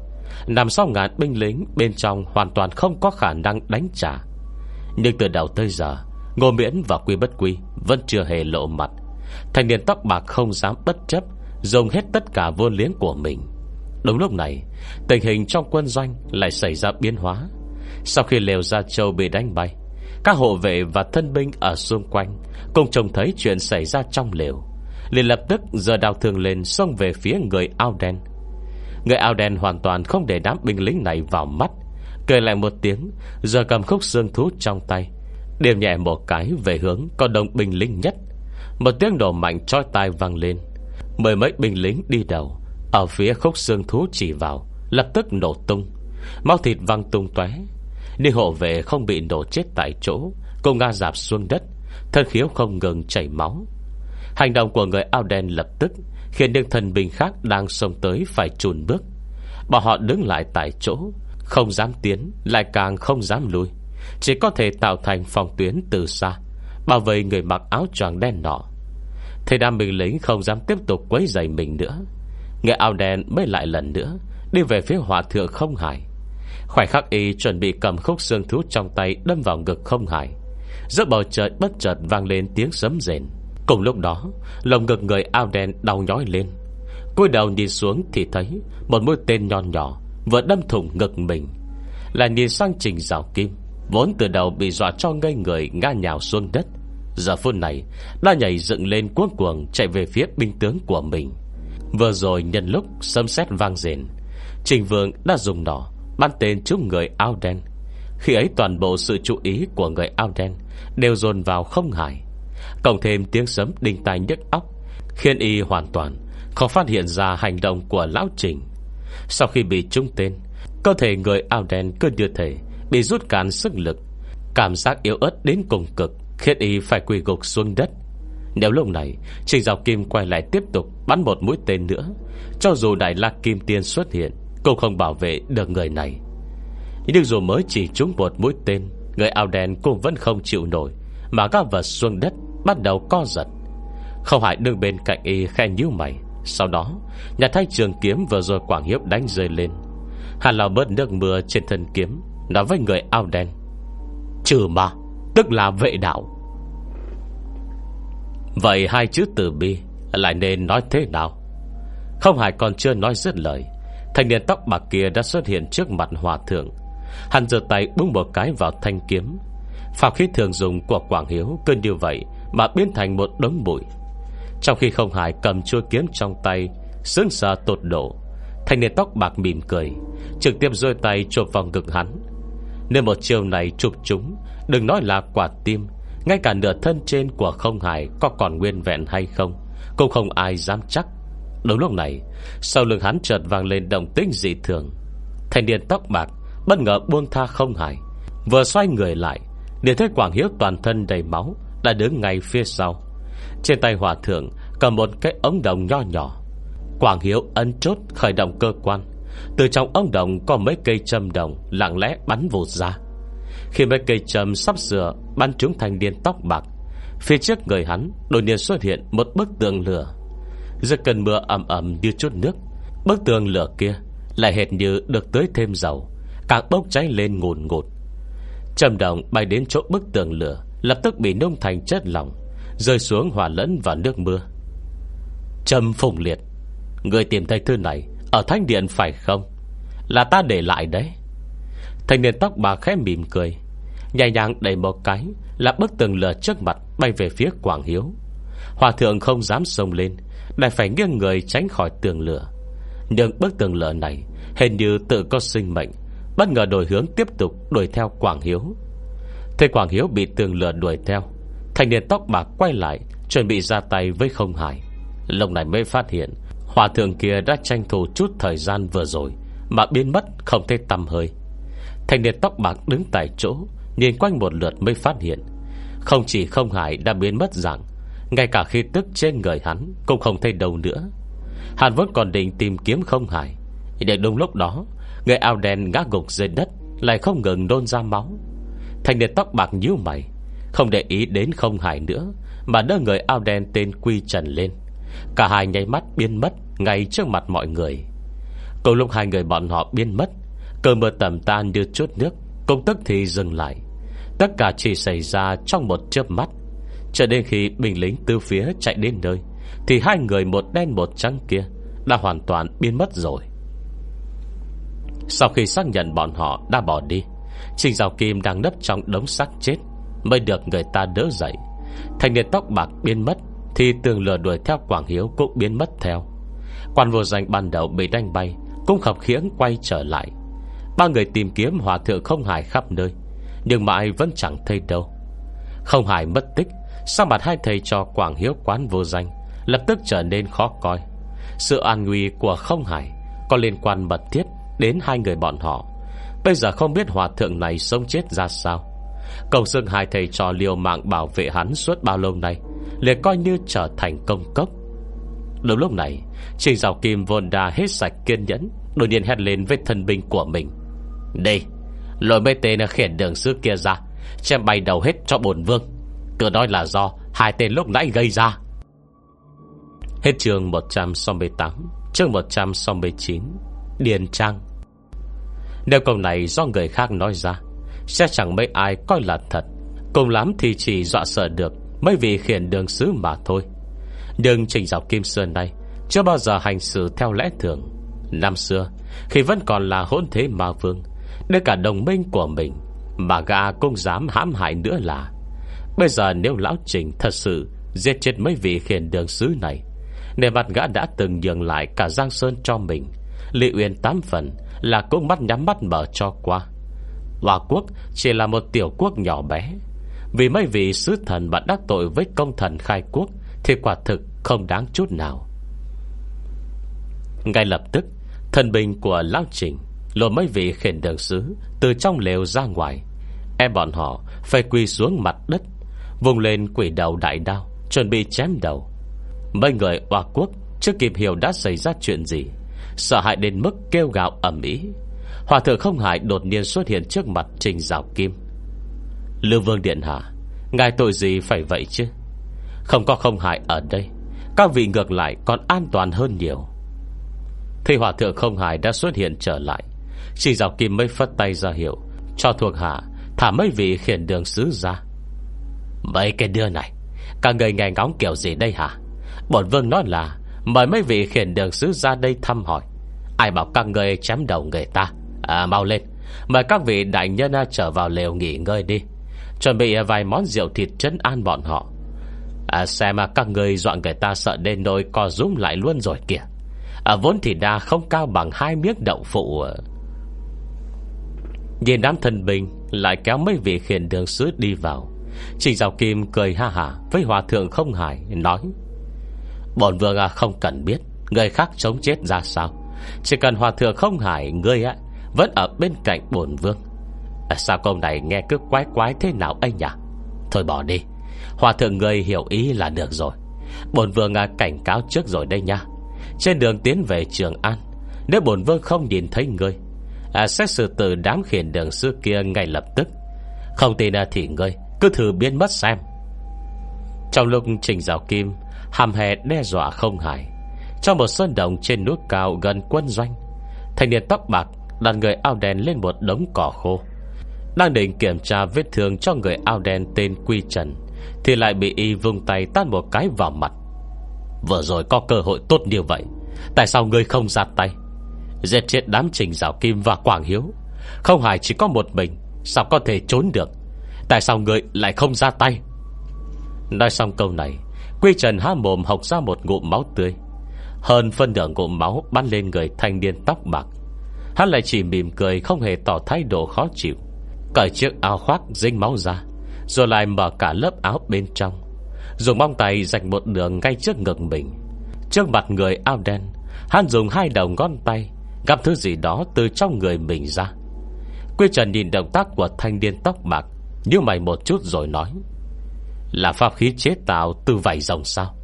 Speaker 1: Nằm sau ngàn binh lính Bên trong hoàn toàn không có khả năng đánh trả. Nhưng từ đầu tới giờ Ngô Miễn và Quy Bất Quy Vẫn chưa hề lộ mặt. Thành niên tóc bạc không dám bất chấp, Dùng hết tất cả vô liếng của mình. Đúng lúc này, Tình hình trong quân doanh lại xảy ra biến hóa. Sau khi lều ra châu bị đánh bay, Các hộ vệ và thân binh ở xung quanh Cùng trông thấy chuyện xảy ra trong lều. Liền lập tức giờ đào thường lên Xông về phía người ao đen. Người ao đen hoàn toàn không để đám binh lính này vào mắt. Cười lại một tiếng Giờ cầm khúc xương thú trong tay Điểm nhẹ một cái về hướng Có đông binh lính nhất. Một tiếng nổ mạnh trói tai vang lên. Mười mấy binh lính đi đầu, Ở phía khúc xương thú chỉ vào, Lập tức nổ tung. Máu thịt văng tung tóe. Đi hộ vệ không bị nổ chết tại chỗ, Cùng Nga dạp xuống đất, Thân khiếu không ngừng chảy máu. Hành động của người ao đen lập tức Khiến những thần binh khác đang xông tới Phải chùn bước. Bọn họ đứng lại tại chỗ, Không dám tiến, Lại càng không dám lui chỉ có thể tạo thành phòng tuyến từ xa, Bảo vệ người mặc áo choàng đen nọ. Thầy đám binh lính không dám tiếp tục quấy giày mình nữa. Người áo đen mới lại lần nữa, Đi về phía hỏa thượng không hải. Khoảnh khắc y chuẩn bị cầm khúc xương thú trong tay Đâm vào ngực không hải. Giữa bầu trời bất chợt vang lên tiếng sấm rền. Cùng lúc đó, Lồng ngực người áo đen đau nhói lên. Cúi đầu nhìn xuống thì thấy Một mũi tên nhon nhỏ Vừa đâm thủng ngực mình Là nhìn sang trình rào kim. Vốn từ đầu bị dọa cho ngây người, ngã nhào xuống đất. Giờ phút này Đã nhảy dựng lên cuốn cuồng, Chạy về phía binh tướng của mình. Vừa rồi nhân lúc sấm sét vang rền, Trình vương đã dùng nỏ, Bắn tên trúng người áo đen. Khi ấy toàn bộ sự chú ý của người áo đen Đều dồn vào không hải Cộng thêm tiếng sấm đinh tai nhức óc, Khiến y hoàn toàn Không phát hiện ra hành động của lão trình. Sau khi bị trúng tên, Cơ thể người áo đen cứ như thể Bị rút cạn sức lực, Cảm giác yếu ớt đến cùng cực, Khiến y phải quỳ gục xuống đất. Nếu lúc này, Trình giáo Kim quay lại tiếp tục Bắn một mũi tên nữa, Cho dù Đại la Kim Tiên xuất hiện, Cũng không bảo vệ được người này. Nhưng dù mới chỉ trúng một mũi tên, Người áo đen cũng vẫn không chịu nổi, Mà các vật xuống đất Bắt đầu co giật. Không hải đứng bên cạnh y khe nhíu mày, Sau đó, Nhà thay trường kiếm vừa rồi Quảng Hiếp đánh rơi lên. Hàn lão bớt nước mưa trên thân kiếm Nói với người áo đen. Trừ ma, Tức là vệ đạo. Vậy hai chữ từ bi Lại nên nói thế nào? Không hải còn chưa nói dứt lời, Thanh niên tóc bạc kia đã xuất hiện trước mặt hòa thượng. Hắn giơ tay búng một cái vào thanh kiếm. Phạm khí thường dùng của Quảng Hiếu Cơn như vậy mà biến thành một đống bụi. Trong khi không hải cầm chuôi kiếm trong tay Sướng sờ tột độ, Thanh niên tóc bạc mỉm cười, Trực tiếp rơi tay chộp vào ngực hắn. Nếu một chiều này chụp chúng. Đừng nói là quả tim. Ngay cả nửa thân trên của không hải Có còn nguyên vẹn hay không? Cũng không ai dám chắc. Đúng lúc này, Sau lưng hắn chợt vang lên động tĩnh dị thường. Thanh niên tóc bạc, Bất ngờ buông tha không hải Vừa xoay người lại, Liền thấy Quảng Hiếu toàn thân đầy máu, Đã đứng ngay phía sau. Trên tay hòa thượng Cầm một cái ống đồng nho nhỏ. Quảng Hiếu ấn chốt khởi động cơ quan. Từ trong ống đồng có mấy cây châm đồng Lặng lẽ bắn vụt ra. Khi mấy cây châm sắp sửa Bắn trúng thanh niên tóc bạc, Phía trước người hắn đột nhiên xuất hiện Một bức tường lửa. Giữa cơn mưa ẩm ẩm như chút nước, Bức tường lửa kia Lại hệt như được tưới thêm dầu, Càng bốc cháy lên ngùn ngụt. Trầm đồng bay đến chỗ bức tường lửa, Lập tức bị nung thành chất lỏng, Rơi xuống hòa lẫn vào nước mưa. Trầm phùng liệt. Người tìm thấy thư này ở thanh điện phải không? Là ta để lại đấy. Thanh niên tóc bà khẽ mỉm cười, Nhẹ nhàng đẩy một cái Là bức tường lửa trước mặt bay về phía Quảng Hiếu. Hòa thượng không dám sông lên Đại phải nghiêng người tránh khỏi tường lửa. Nhưng bức tường lửa này Hình như tự có sinh mệnh, Bất ngờ đổi hướng tiếp tục đuổi theo Quảng Hiếu. Thấy Quảng Hiếu bị tường lửa đuổi theo, Thanh niên tóc bạc quay lại, Chuẩn bị ra tay với không hải lông này mới phát hiện Hòa thượng kia đã tranh thủ chút thời gian vừa rồi Mà biến mất không thấy tầm hơi. Thanh niên tóc bạc đứng tại chỗ, Nhìn quanh một lượt mới phát hiện. Không chỉ không hải đã biến mất dạng, Ngay cả khi tức trên người hắn Cũng không thấy đâu nữa. Hắn vẫn còn định tìm kiếm không hải để đúng lúc đó, Người ao đen ngã gục dưới đất, Lại không ngừng đôn ra máu. Thanh niên tóc bạc nhíu mày, Không để ý đến không hải nữa, Mà đỡ người ao đen tên Quy Trần lên. Cả hai nháy mắt biến mất Ngay trước mặt mọi người. Cùng lúc hai người bọn họ biến mất, Cơn mưa tầm tan như chút nước, công tức thì dừng lại. Tất cả chỉ xảy ra trong một chớp mắt. Cho đến khi binh lính từ phía chạy đến nơi, Thì hai người một đen một trắng kia Đã hoàn toàn biến mất rồi. Sau khi xác nhận bọn họ đã bỏ đi, Trình Giáo Kim đang nấp trong đống xác chết Mới được người ta đỡ dậy. Thành niên tóc bạc biến mất thì tường lửa đuổi theo Quảng Hiếu cũng biến mất theo. Quan vô danh ban đầu bị đánh bay, Cũng khập khiễng quay trở lại. Ba người tìm kiếm hòa thượng không hài khắp nơi, Nhưng mãi vẫn chẳng thấy đâu. Không hài mất tích, Sao mặt hai thầy cho Quảng Hiếu quán vô danh Lập tức trở nên khó coi? Sự an nguy của không hải Có liên quan mật thiết đến hai người bọn họ. Bây giờ không biết hòa thượng này sống chết ra sao. Cầu xưng hai thầy trò liều mạng bảo vệ hắn suốt bao lâu nay liền coi như trở thành công cốc. Đúng lúc này, Trình rào Kim vồn đã hết sạch kiên nhẫn, Đột nhiên hét lên với thân binh của mình. Đây Lôi mấy tên khiển đường sư kia ra, Chém bay đầu hết cho bổn vương. Cứ nói là do hai tên lúc nãy gây ra. Hết chương 168 Chương 169 Điền Trang. Nếu câu này do người khác nói ra, Sẽ chẳng mấy ai coi là thật. Cùng lắm thì chỉ dọa sợ được. Mấy vị khiển đường sứ mà thôi. Nhưng Trình Dọc Kim Sơn này Chưa bao giờ hành xử theo lẽ thường. Năm xưa, Khi vẫn còn là hỗn thế ma vương Đến cả đồng minh của mình Mà gà cũng dám hãm hại nữa là, Bây giờ nếu Lão Trình thật sự Giết chết mấy vị khiển đường sứ này, Nề mặt gã đã từng nhường lại Cả Giang Sơn cho mình, Lị Uyên tám phần Là cũng mắt nhắm mắt mở cho qua. Hòa quốc chỉ là một tiểu quốc nhỏ bé vì mấy vị sứ thần Bạn đắc tội với công thần khai quốc, Thì quả thực không đáng chút nào. Ngay lập tức, Thần binh của Lão Trình Lột mấy vị khiển đường sứ Từ trong lều ra ngoài. Em bọn họ phải quỳ xuống mặt đất, Vùng lên quỷ đầu đại đao, Chuẩn bị chém đầu. Mấy người Hoa Quốc Chưa kịp hiểu đã xảy ra chuyện gì, Sợ hãi đến mức kêu gạo ẩm ý Hòa thượng không hại đột nhiên xuất hiện Trước mặt Trình rào Kim. Lưu Vương Điện Hạ, Ngài tội gì phải vậy chứ? Không có không hại ở đây, Các vị ngược lại còn an toàn hơn nhiều. Thì hòa thượng không hài đã xuất hiện trở lại, chỉ dọc Kim mây phất tay ra hiệu, Cho thuộc hạ Thả mấy vị khiển đường sứ ra. Mấy cái đưa này Các người nghe ngóng kiểu gì đây hả? Bổn vương nói là Mời mấy vị khiển đường sứ ra đây thăm hỏi. Ai bảo các người chém đầu người ta? À mau lên, Mời các vị đại nhân à, trở vào lều nghỉ ngơi đi. Chuẩn bị à, vài món rượu thịt trấn an bọn họ. À, Xem mà các người dọn người ta sợ đến nỗi co rúm lại luôn rồi kìa. À, Vốn thì đa không cao bằng hai miếng đậu phụ. Nhìn đám thân binh Lại kéo mấy vị khiển đường sứ đi vào. Trình Giáo Kim cười ha hả Với hòa thượng không hải Nói Bổn vương à không cần biết Người khác sống chết ra sao? Chỉ cần hòa thượng không hải Ngươi á à, vẫn ở bên cạnh bổn vương. À, sao câu này nghe cứ quái quái thế nào anh nhỉ? Thôi bỏ đi. Hòa thượng người hiểu ý là được rồi. Bổn vương à, cảnh cáo trước rồi đây nha. Trên đường tiến về Trường An Nếu bổn vương không nhìn thấy ngươi à, Sẽ xử từ đám khiển đường xưa kia ngay lập tức. Không tin à, thì ngươi Cứ thử biến mất xem. Trong lúc Trình Giáo Kim Hàm hè đe dọa không hài. Trong một sơn đồng trên núi cao gần quân doanh Thành niên tóc bạc Đặt người ao đèn lên một đống cỏ khô. Đang định kiểm tra vết thương cho người ao đen tên Quy Trần, Thì lại bị y vung tay tát một cái vào mặt. Vừa rồi có cơ hội tốt như vậy, Tại sao ngươi không ra tay? Giết chết đám trình giáo kim và Quảng Hiếu. Không hài chỉ có một mình, Sao có thể trốn được? Tại sao ngươi lại không ra tay? Nói xong câu này, Quy Trần há mồm học ra một ngụm máu tươi. Hơn phân nửa ngụm máu Bắn lên người thanh niên tóc bạc. Hắn lại chỉ mỉm cười Không hề tỏ thái độ khó chịu. Cởi chiếc áo khoác dính máu ra, Rồi lại mở cả lớp áo bên trong. Dùng mong tay dạch một đường ngay trước ngực mình. Trước mặt người áo đen, Hắn dùng hai đầu ngón tay Gắp thứ gì đó từ trong người mình ra. Quy Trần nhìn động tác của thanh niên tóc bạc Như mày một chút rồi nói, Là pháp khí chế tạo từ vảy rồng sao?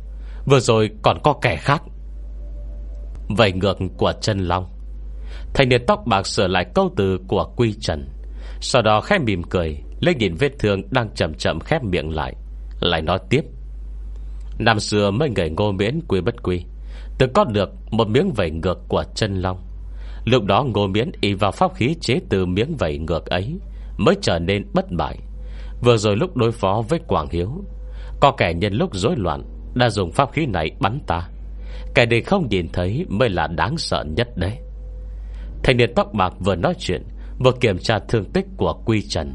Speaker 1: Vừa rồi còn có kẻ khác. Vảy ngược của chân long. Thanh niên tóc bạc sửa lại câu từ của Quy Trần. Sau đó khẽ mỉm cười, lấy nhìn vết thương đang chậm chậm khép miệng lại Lại nói tiếp. Năm xưa mấy người ngô miễn quy bất quy Từng có được một miếng vẩy ngược của chân long. Lúc đó ngô miễn y vào pháp khí chế từ miếng vẩy ngược ấy, Mới trở nên bất bại. Vừa rồi lúc đối phó với Quảng Hiếu, Có kẻ nhân lúc rối loạn Đã dùng pháp khí này bắn ta. Kẻ này không nhìn thấy Mới là đáng sợ nhất đấy. Thanh niên tóc bạc vừa nói chuyện Vừa kiểm tra thương tích của Quy Trần.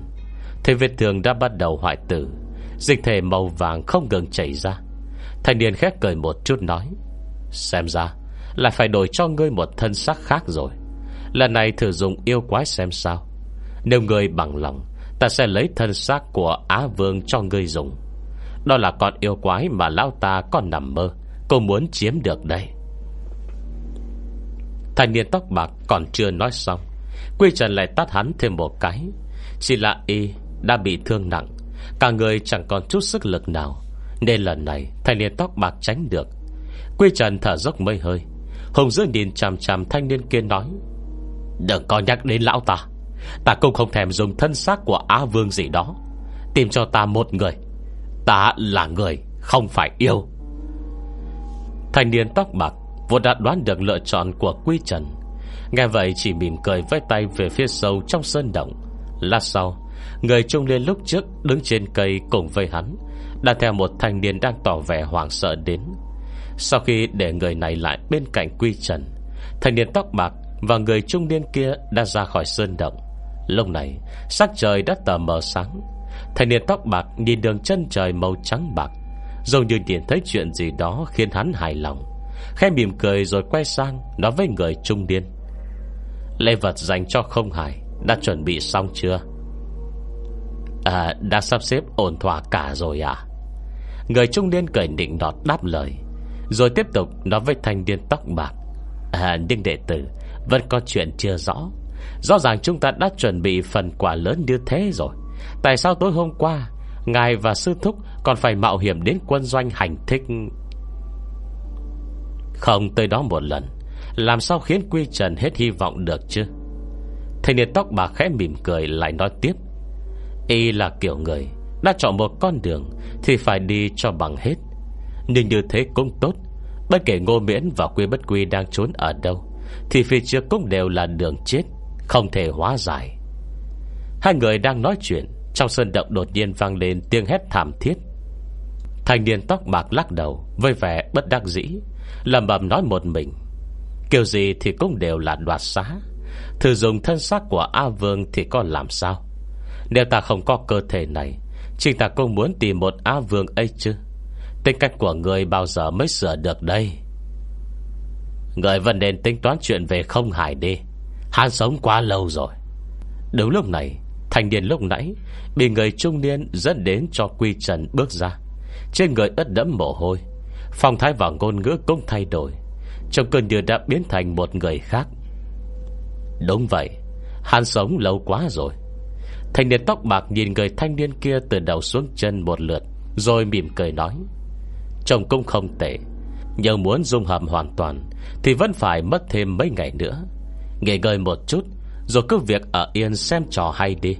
Speaker 1: Thì vết thương đã bắt đầu hoại tử. Dịch thể màu vàng không ngừng chảy ra. Thanh niên khét cười một chút nói, Xem ra Lại phải đổi cho ngươi một thân xác khác rồi. Lần này thử dùng yêu quái xem sao. Nếu ngươi bằng lòng, Ta sẽ lấy thân xác của Á Vương cho ngươi dùng. Đó là con yêu quái mà lão ta còn nằm mơ, Cô muốn chiếm được đây. Thanh niên tóc bạc còn chưa nói xong Quy Trần lại tắt hắn thêm một cái. Chỉ là y đã bị thương nặng. Cả người chẳng còn chút sức lực nào. Nên lần này, thanh niên tóc bạc tránh được. Quy Trần thở dốc mây hơi. Hùng dữ nhìn chằm chằm thanh niên kia nói, Đừng có nhắc đến lão ta. Ta cũng không thèm dùng thân xác của Á Vương gì đó. Tìm cho ta một người. Ta là người Không phải yêu. Thanh niên tóc bạc Vốn đã đoán được lựa chọn của Quy Trần. Nghe vậy chỉ mỉm cười với tay Về phía sâu trong sơn động. Lát sau, Người trung niên lúc trước đứng trên cây cùng với hắn, Đã theo một thanh niên đang tỏ vẻ hoảng sợ đến. Sau khi để người này lại bên cạnh Quy Trần, Thanh niên tóc bạc Và người trung niên kia đã ra khỏi sơn động. Lúc này, Sắc trời đã tờ mờ sáng. Thanh niên tóc bạc nhìn đường chân trời màu trắng bạc, Dường như nhìn thấy chuyện gì đó Khiến hắn hài lòng. Khẽ mỉm cười rồi quay sang Nói với người trung niên. Lê vật dành cho không hải Đã chuẩn bị xong chưa? À đã sắp xếp ổn thỏa cả rồi à Người trung niên cười định đọt đáp lời, Rồi tiếp tục nói với thanh niên tóc bạc. À nhưng đệ tử, Vẫn có chuyện chưa rõ. Rõ ràng chúng ta đã chuẩn bị phần quà lớn như thế rồi. Tại sao tối hôm qua, Ngài và sư thúc Còn phải mạo hiểm đến quân doanh hành thích? Không, tới đó một lần. Làm sao khiến Quy Trần hết hy vọng được chứ? Thanh niên tóc bạc khẽ mỉm cười Lại nói tiếp. Y là kiểu người, Đã chọn một con đường Thì phải đi cho bằng hết. Nhưng như thế cũng tốt. Bất kể ngô miễn và quy bất quy đang trốn ở đâu, Thì phía trước cũng đều là đường chết, Không thể hóa giải. Hai người đang nói chuyện, Trong sân động đột nhiên vang lên tiếng hét thảm thiết. Thành niên tóc bạc lắc đầu, Với vẻ bất đắc dĩ Lầm bầm nói một mình. Kiểu gì thì cũng đều là đoạt xá. Thử dùng thân xác của A Vương Thì có làm sao? Nếu ta không có cơ thể này, Chính ta cũng muốn tìm một A Vương ấy chứ. Tính cách của người bao giờ mới sửa được đây? Người vẫn nên tính toán chuyện về không hải đi. Hắn sống quá lâu rồi. Đúng lúc này Thành niên lúc nãy Bị người trung niên dẫn đến cho Quy Trần bước ra. Trên người ướt đẫm mồ hôi, Phong thái và ngôn ngữ cũng thay đổi. Trong cơn như đã biến thành một người khác. Đúng vậy, Hắn sống lâu quá rồi. Thanh niên tóc bạc nhìn người thanh niên kia Từ đầu xuống chân một lượt, Rồi mỉm cười nói. Chồng cũng không tệ, Nhưng muốn dung hợp hoàn toàn Thì vẫn phải mất thêm mấy ngày nữa. Nghỉ ngơi một chút, Rồi cứ việc ở yên xem trò hay đi.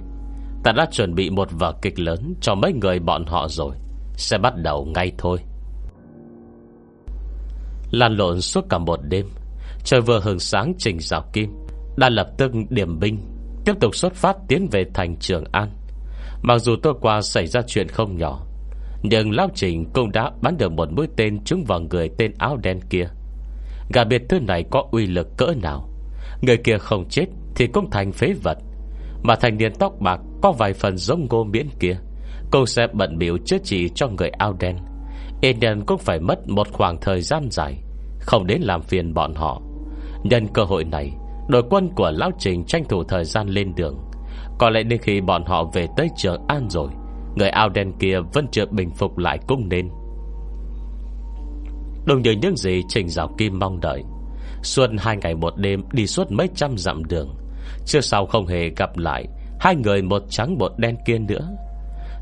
Speaker 1: Ta đã chuẩn bị một vở kịch lớn Cho mấy người bọn họ rồi, Sẽ bắt đầu ngay thôi. Lan lộn suốt cả một đêm. Trời vừa hừng sáng trình rào kim, Đã lập tức điểm binh, Tiếp tục xuất phát tiến về thành Trường An. Mặc dù tôi qua xảy ra chuyện không nhỏ, Nhưng Lão Trình cũng đã bắn được một mũi tên trúng vào người tên áo đen kia. Gà biệt thư này có uy lực cỡ nào? Người kia không chết Thì cũng thành phế vật, Mà thành niên tóc bạc có vài phần giống ngô miễn kia, Cũng sẽ bận biểu chữa trị cho người áo đen. Eden cũng phải mất một khoảng thời gian dài. Không đến làm phiền bọn họ. Nhân cơ hội này, Đội quân của Lão Trình tranh thủ thời gian lên đường. Có lẽ đến khi bọn họ về tới Trường An rồi, Người ao đen kia vẫn chưa bình phục lại cũng nên. Đúng như những gì Trình Giáo Kim mong đợi Xuân hai ngày một đêm đi suốt mấy trăm dặm đường, Chưa sau không hề gặp lại Hai người một trắng một đen kia nữa.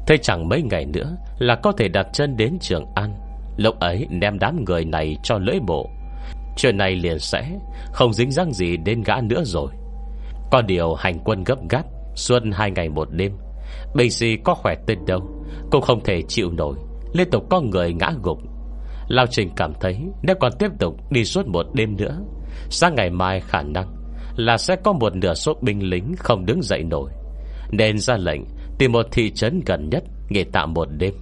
Speaker 1: Thế chẳng mấy ngày nữa Là có thể đặt chân đến Trường An. Lúc ấy đem đám người này cho lưỡi bộ. Chuyện này liền sẽ Không dính răng gì đến gã nữa rồi. Có điều hành quân gấp gáp Xuân hai ngày một đêm. Bình sĩ có khỏe tên đâu, Cũng không thể chịu nổi. Liên tục có người ngã gục. Lao Trình cảm thấy Nếu còn tiếp tục đi suốt một đêm nữa, Sáng ngày mai khả năng Là sẽ có một nửa số binh lính Không đứng dậy nổi. Nên ra lệnh tìm một thị trấn gần nhất Nghỉ tạm một đêm.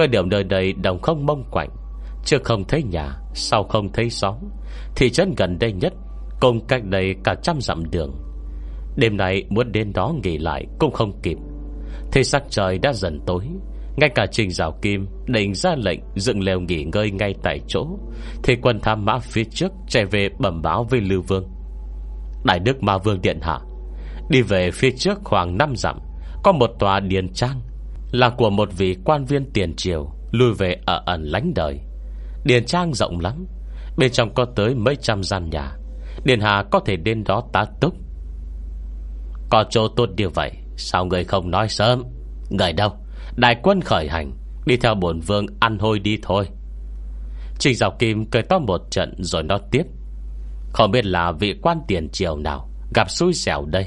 Speaker 1: Coi điểm nơi đây đồng không mông quạnh. Trước không thấy nhà Sau không thấy xóm? Thị trấn gần đây nhất, Cùng cách đây cả trăm dặm đường. Đêm nay muốn đến đó nghỉ lại Cũng không kịp. Thế sắc trời đã dần tối. Ngay cả Trình rào Kim định ra lệnh Dựng lều nghỉ ngơi ngay tại chỗ, Thì quân tham mã phía trước Chạy về bẩm báo với Lưu Vương. Đại Đức Ma Vương Điện Hạ, Đi về phía trước khoảng 5 dặm, Có một tòa điền trang là của một vị quan viên tiền triều, Lui về ở ẩn lánh đời. Điền trang rộng lắm, Bên trong có tới mấy trăm gian nhà. Điền hà có thể đến đó tá túc. Có chỗ tốt như vậy, Sao người không nói sớm? Người đâu? Đại quân khởi hành, Đi theo bổn vương ăn hôi đi thôi. Trình Dọc Kim cười to một trận Rồi nói tiếp. Không biết là vị quan tiền triều nào Gặp xui xẻo đây.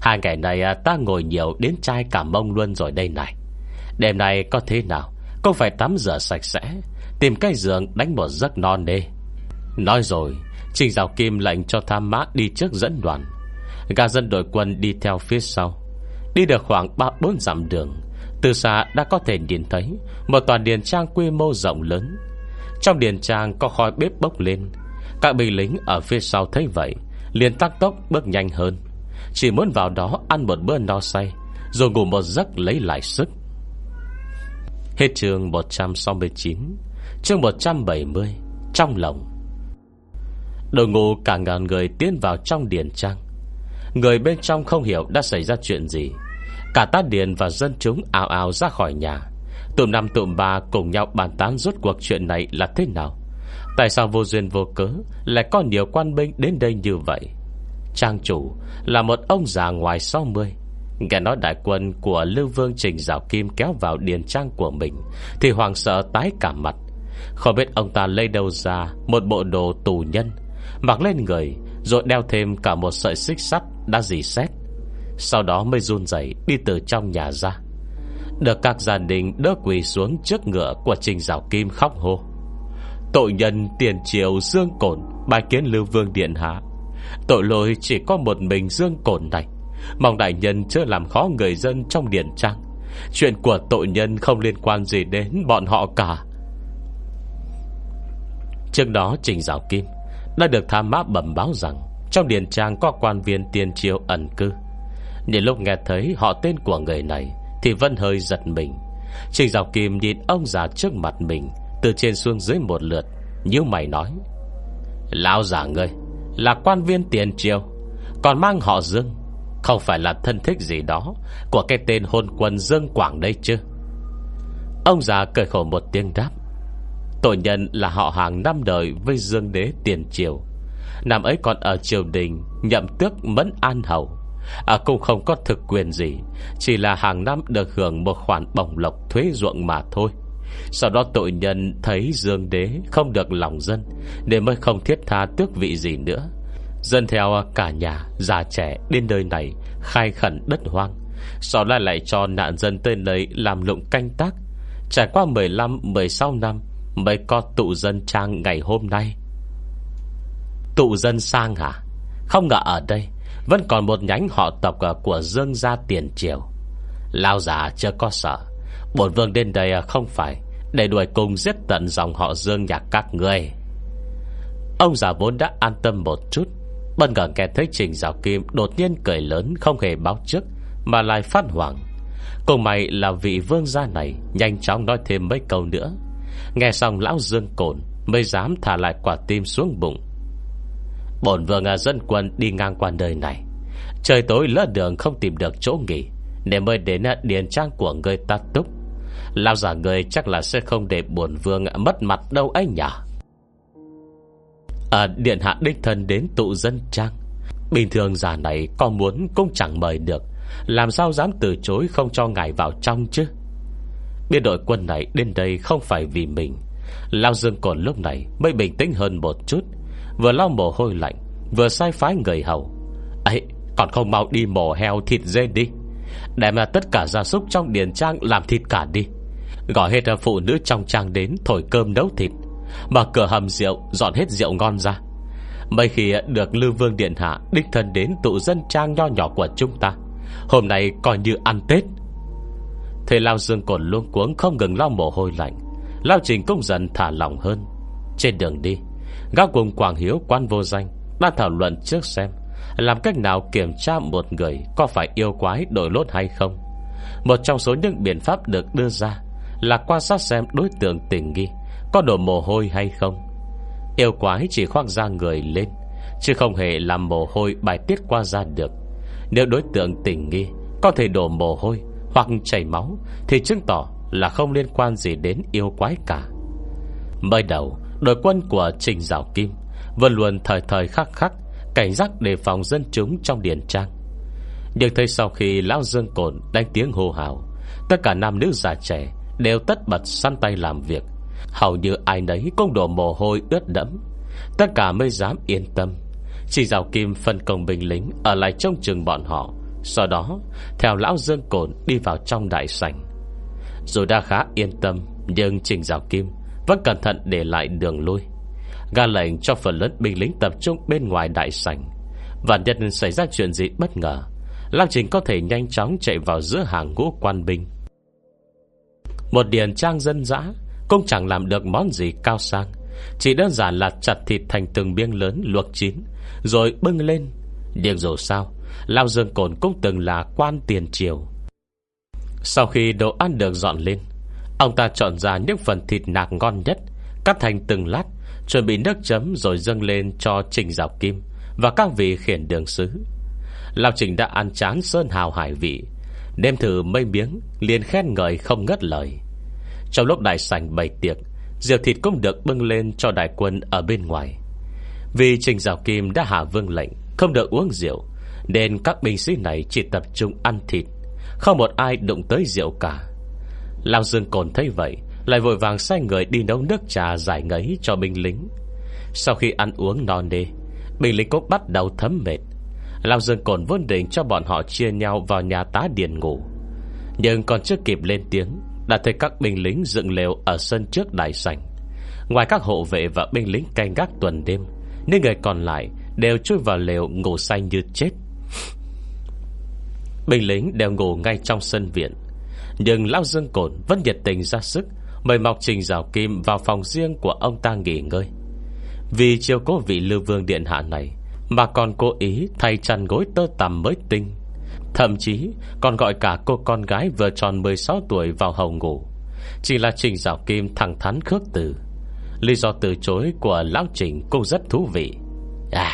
Speaker 1: Hai ngày này à, ta ngồi nhiều đến chai cả mông luôn rồi đây này. Đêm nay có thế nào? Cũng phải tắm rửa sạch sẽ? Tìm cái giường đánh một giấc non đi Nói rồi, Trình Giáo Kim lệnh cho tham mã đi trước dẫn đoàn. Gà dân đội quân đi theo phía sau. Đi được khoảng 3-4 dặm đường, Từ xa đã có thể nhìn thấy Một tòa điền trang quy mô rộng lớn. Trong điền trang có khói bếp bốc lên. Các binh lính ở phía sau thấy vậy, liền tăng tốc bước nhanh hơn. Chỉ muốn vào đó ăn một bữa no say, Rồi ngủ một giấc lấy lại sức. Hết chương 169 Chương 170 Trong lòng. Đội ngũ cả ngàn người tiến vào trong điền trang. Người bên trong không hiểu đã xảy ra chuyện gì. Cả tá điền và dân chúng ào ào ra khỏi nhà. Tụm năm tụm ba cùng nhau bàn tán rốt cuộc chuyện này là thế nào. Tại sao vô duyên vô cớ Lại có nhiều quan binh đến đây như vậy? Trang chủ Là một ông già ngoài 60 Nghe nói đại quân của Lưu Vương Trình Giảo Kim Kéo vào điền trang của mình, Thì hoàng sợ tái cả mặt. Không biết ông ta lấy đâu ra Một bộ đồ tù nhân, Mặc lên người, Rồi đeo thêm cả một sợi xích sắt Đã dì xét. Sau đó mới run dậy đi từ trong nhà ra. Được các gia đình đỡ quỳ xuống trước ngựa Của Trình Giảo Kim khóc hô. Tội nhân tiền triều Dương Cổn Bài kiến Lưu Vương Điện Hạ. Tội lỗi chỉ có một mình Dương Cổn này. Mong đại nhân chưa làm khó người dân trong điện trang. Chuyện của tội nhân không liên quan gì đến bọn họ cả. Trước đó, Trình Giáo Kim Đã được tham mã bẩm báo rằng Trong điện trang có quan viên tiên triều ẩn cư. Nhìn lúc nghe thấy họ tên của người này Thì vẫn hơi giật mình. Trình Giáo Kim nhìn ông già trước mặt mình, Từ trên xuống dưới một lượt Như mày nói, Lão già ngươi Là quan viên tiền triều, Còn mang họ Dương. Không phải là thân thích gì đó. Của cái tên hôn quân Dương Quảng đây chứ? Ông già cười khổ một tiếng đáp. Tội nhân là họ hàng năm đời Với Dương Đế tiền triều. Năm ấy còn ở triều đình, Nhậm tước mẫn an hầu À cũng không có thực quyền gì, Chỉ là hàng năm được hưởng một khoản bổng lộc thuế ruộng mà thôi. Sau đó tội nhân thấy Dương Đế không được lòng dân, Nên mới không thiết tha tước vị gì nữa. Dân theo cả nhà Già trẻ đến nơi này, Khai khẩn đất hoang. Sau đó lại cho nạn dân tên đấy Làm lụng canh tác. Trải qua 15-16 năm Mới có tụ dân trang ngày hôm nay. Tụ dân sang hả Không ngờ ở đây Vẫn còn một nhánh họ tộc của Dương gia tiền triều. Lao giả chưa có sợ. Bổn vương đến đây không phải Để đuổi cùng giết tận dòng họ Dương nhà các người Ông già vốn đã an tâm một chút. Bất ngờ nghe thấy Trình Giáo Kim Đột nhiên cười lớn không hề báo trước Mà lại phát hoảng. Cùng mày là vị vương gia này Nhanh chóng nói thêm mấy câu nữa. Nghe xong lão Dương Cồn Mới dám thả lại quả tim xuống bụng. Bổn vương à, dân quân đi ngang qua nơi này. Trời tối lỡ đường không tìm được chỗ nghỉ Để mới đến à, điền trang của người ta túc. Lão giả người chắc là sẽ không để bổn vương à, mất mặt đâu ấy nhỉ? À điện hạ đích thân đến tụ dân trang. Bình thường già này có muốn cũng chẳng mời được. Làm sao dám từ chối không cho ngài vào trong chứ? Biên đội quân này đến đây không phải vì mình. Lao Dương còn lúc này Mới bình tĩnh hơn một chút. Vừa lau mồ hôi lạnh, Vừa sai phái người hầu. Ấy, Còn không mau đi mổ heo thịt dê đi. Để mà tất cả gia súc trong điền trang Làm thịt cả đi. Gọi hết phụ nữ trong trang đến Thổi cơm nấu thịt. Mở cửa hầm rượu dọn hết rượu ngon ra. Mấy khi được Lưu Vương Điện Hạ Đích thân đến tụ dân trang nho nhỏ của chúng ta, Hôm nay coi như ăn Tết. Thầy Lao Dương còn luôn cuống Không ngừng lau mồ hôi lạnh. Lao Trình cũng dần thả lòng hơn. Trên đường đi, Gác cùng Quảng Hiếu, quan vô danh Đang thảo luận trước xem Làm cách nào kiểm tra một người Có phải yêu quái đổi lốt hay không. Một trong số những biện pháp được đưa ra Là quan sát xem đối tượng tình nghi có đổ mồ hôi hay không? Yêu quái chỉ khoác ra người lên, Chứ không hề làm mồ hôi bài tiết qua da được. Nếu đối tượng tình nghi Có thể đổ mồ hôi Hoặc chảy máu, Thì chứng tỏ là không liên quan gì đến yêu quái cả. Mới đầu, Đội quân của Trình Giảo Kim Vẫn luôn thời thời khắc khắc Cảnh giác đề phòng dân chúng trong điển trang. Nhưng thấy sau khi Lão Dương Cồn đánh tiếng hô hào, Tất cả nam nữ già trẻ Đều tất bật săn tay làm việc Hầu như ai nấy cũng đổ mồ hôi ướt đẫm. Tất cả mới dám yên tâm. Chỉ rào Kim phân công binh lính Ở lại trong trường bọn họ. Sau đó, theo Lão Dương Cồn đi vào trong đại sảnh. Dù đã khá yên tâm, Nhưng Trình rào Kim vẫn cẩn thận để lại đường lui. Ga lệnh cho phần lớn binh lính tập trung bên ngoài đại sảnh. Và nhân xảy ra chuyện gì bất ngờ Lam Trình có thể nhanh chóng chạy vào giữa hàng ngũ quan binh. Một điền trang dân dã cũng chẳng làm được món gì cao sang. Chỉ đơn giản là chặt thịt thành từng miếng lớn luộc chín, Rồi bưng lên. Nhưng dù sao, Lao Dương Cồn cũng từng là quan tiền triều. Sau khi đồ ăn được dọn lên, Ông ta chọn ra những phần thịt nạc ngon nhất, Cắt thành từng lát, Chuẩn bị nước chấm rồi dâng lên cho Trình Giáo Kim Và các vị khiển đường sứ. Lão Trình đã ăn chán sơn hào hải vị đem thử mây miếng liền khen ngợi không ngất lời. Trong lúc đại sảnh bày tiệc Rượu thịt cũng được bưng lên cho đại quân ở bên ngoài. Vì Trình Giáo Kim đã hạ vương lệnh, Không được uống rượu, Nên các binh sĩ này chỉ tập trung ăn thịt, Không một ai đụng tới rượu cả. Lao Dương Cồn thấy vậy, Lại vội vàng sai người đi nấu nước trà giải ngấy cho binh lính. Sau khi ăn uống no nê, Binh lính cũng bắt đầu thấm mệt. Lao Dương Cồn vốn định cho bọn họ chia nhau vào nhà tá điền ngủ. Nhưng còn chưa kịp lên tiếng đã thấy các binh lính dựng lều ở sân trước đại sảnh. Ngoài các hộ vệ và binh lính canh gác tuần đêm, Những người còn lại Đều chui vào lều ngủ say như chết. Binh lính đều ngủ ngay trong sân viện. Nhưng Lão Dương Cổn vẫn nhiệt tình ra sức, Mời Mọc Trình Giảo Kim vào phòng riêng của ông ta nghỉ ngơi. Vì chiều cố vị lưu vương điện hạ này, Mà còn cố ý thay chăn gối tơ tằm mới tinh. Thậm chí, còn gọi cả cô con gái vừa tròn 16 tuổi vào hầu ngủ. Chỉ là Trình Giảo Kim thẳng thắn khước từ. Lý do từ chối của Lão Trình cũng rất thú vị. À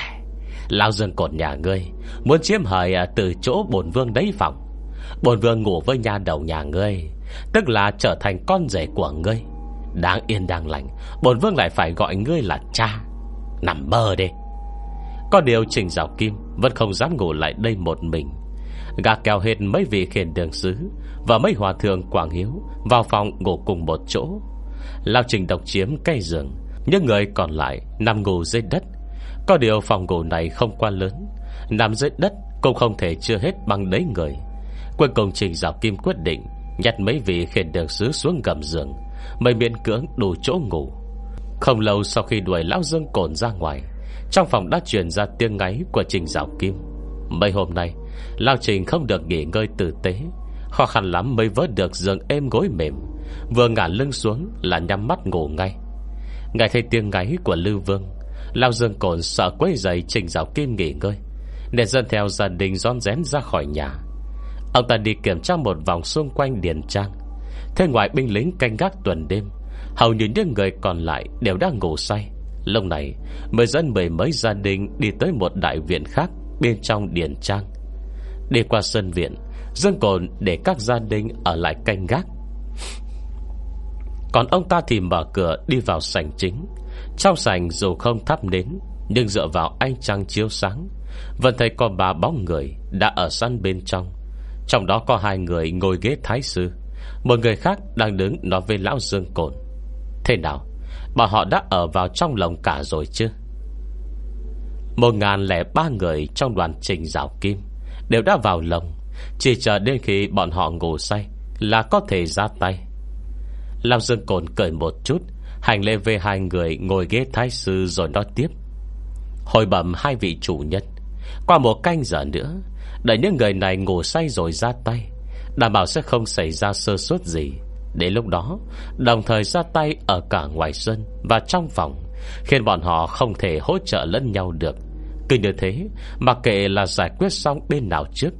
Speaker 1: Lão Dương cột nhà ngươi, Muốn chiếm hời à, từ chỗ bổn vương đấy phòng Bồn vương ngủ với nhà đầu nhà ngươi, Tức là trở thành con rể của ngươi. Đáng yên đang lành Bồn vương lại phải gọi ngươi là cha. Nằm mơ đi. Có điều Trình Giảo Kim Vẫn không dám ngủ lại đây một mình. Gà kéo hết mấy vị khiển đường sứ Và mấy hòa thượng Quảng Hiếu Vào phòng ngủ cùng một chỗ. Lao Trình độc chiếm cây giường, Những người còn lại nằm ngủ dưới đất. Có điều phòng ngủ này không quá lớn, Nằm dưới đất cũng không thể chưa hết bằng đấy người. Cuối cùng Trình Giáo Kim quyết định Nhặt mấy vị khiển đường sứ xuống gầm giường, Mới miễn cưỡng đủ chỗ ngủ. Không lâu sau khi đuổi Lão Dương Cồn ra ngoài, Trong phòng đã truyền ra tiếng ngáy Của Trình Giáo Kim. Mấy hôm nay Lão Trình không được nghỉ ngơi tử tế. Khó khăn lắm mới vớt được giường êm gối mềm. Vừa ngả lưng xuống Là nhắm mắt ngủ ngay. Ngài thấy tiếng ngáy của Lưu Vương Lão Dương Cồn sợ quấy giày Trình Giáo Kim nghỉ ngơi, Nên dân theo gia đình rón rén ra khỏi nhà. Ông ta đi kiểm tra một vòng xung quanh Điền Trang. Thế ngoài binh lính canh gác tuần đêm, Hầu như những người còn lại đều đang ngủ say. Lúc này Mười dân mười mấy gia đình đi tới một đại viện khác Bên trong Điền Trang. Đi qua sân viện Dương cồn để các gia đình ở lại canh gác. Còn ông ta thì mở cửa đi vào sảnh chính. Trong sảnh dù không thắp nến, Nhưng dựa vào ánh trăng chiếu sáng, Vẫn thấy có ba bóng người Đã ở sân bên trong. Trong đó có hai người ngồi ghế thái sư, Một người khác đang đứng nói với lão Dương Cồn. Thế nào, Bọn họ đã ở vào trong lòng cả rồi chứ? Một ngàn lẻ ba người Trong đoàn trình rào kim. Đều đã vào lồng. Chỉ chờ đến khi bọn họ ngủ say Là có thể ra tay. Lam Dương Cồn cười một chút, Hành lễ về hai người ngồi ghế thái sư rồi nói tiếp. Hồi bẩm hai vị chủ nhân, Qua một canh giờ nữa, Đợi những người này ngủ say rồi ra tay, Đảm bảo sẽ không xảy ra sơ suất gì. Đến lúc đó, Đồng thời ra tay ở cả ngoài sân Và trong phòng, Khiến bọn họ không thể hỗ trợ lẫn nhau được. Cứ như thế, Mặc kệ là giải quyết xong bên nào trước,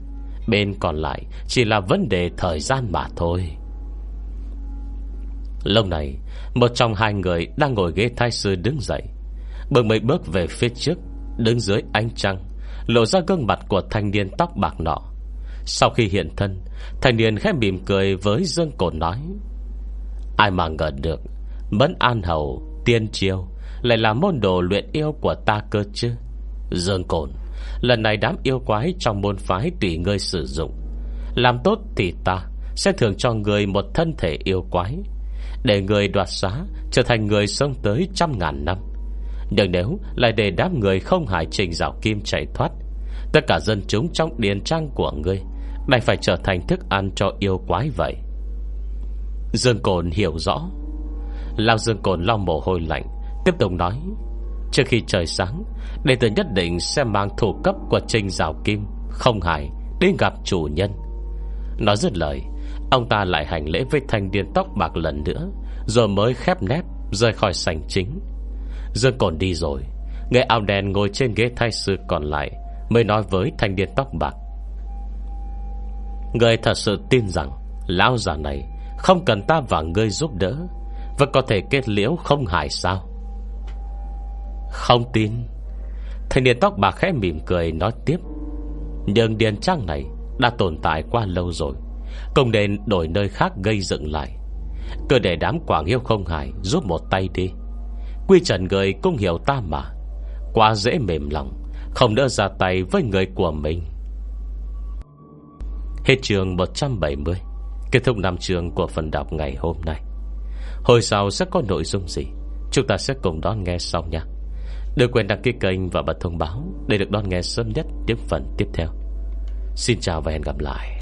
Speaker 1: Bên còn lại Chỉ là vấn đề thời gian mà thôi. Lâu này, Một trong hai người đang ngồi ghế thai sư đứng dậy. Bước mấy bước về phía trước, Đứng dưới ánh trăng, Lộ ra gương mặt của thanh niên tóc bạc nọ. Sau khi hiện thân, Thanh niên khẽ mỉm cười với Dương Cổn nói, Ai mà ngờ được, Mẫn An Hầu, Tiên Triều Lại là môn đồ luyện yêu của ta cơ chứ? Dương Cồn, Lần này đám yêu quái trong môn phái Tùy ngươi sử dụng. Làm tốt thì ta Sẽ thưởng cho người một thân thể yêu quái. Để người đoạt xá Trở thành người sống tới trăm ngàn năm. Nhưng nếu lại để đám người không hải trình rào kim chạy thoát Tất cả dân chúng trong điền trang của ngươi Đành phải trở thành thức ăn cho yêu quái vậy. Dương Cồn hiểu rõ. Lao Dương Cồn lau mồ hôi lạnh Tiếp tục nói Trước khi trời sáng, Đệ tử nhất định sẽ mang thủ cấp của Trinh Giảo Kim, Không hài Đến gặp chủ nhân. Nói dứt lời, Ông ta lại hành lễ với thanh niên tóc bạc lần nữa, Rồi mới khép nép Rời khỏi sảnh chính. Dương còn đi rồi Người áo đen ngồi trên ghế thay sư còn lại, Mới nói với thanh niên tóc bạc. Người thật sự tin rằng Lão già này Không cần ta và ngươi giúp đỡ, Vẫn có thể kết liễu không hại sao? Không tin. Thanh niên tóc bạc khẽ mỉm cười nói tiếp. Nhưng điền trang này Đã tồn tại qua lâu rồi Công nên đổi nơi khác gây dựng lại. Cứ để đám quảng yêu không hài Giúp một tay đi. Quy trần người cũng hiểu ta mà. Quá dễ mềm lòng, Không đỡ ra tay với người của mình. Hết trường 170 Kết thúc năm trường của phần đọc ngày hôm nay. Hồi sau sẽ có nội dung gì? Chúng ta sẽ cùng đón nghe sau nha. Đừng quên đăng ký kênh và bật thông báo Để được đón nghe sớm nhất những phần tiếp theo. Xin chào và hẹn gặp lại.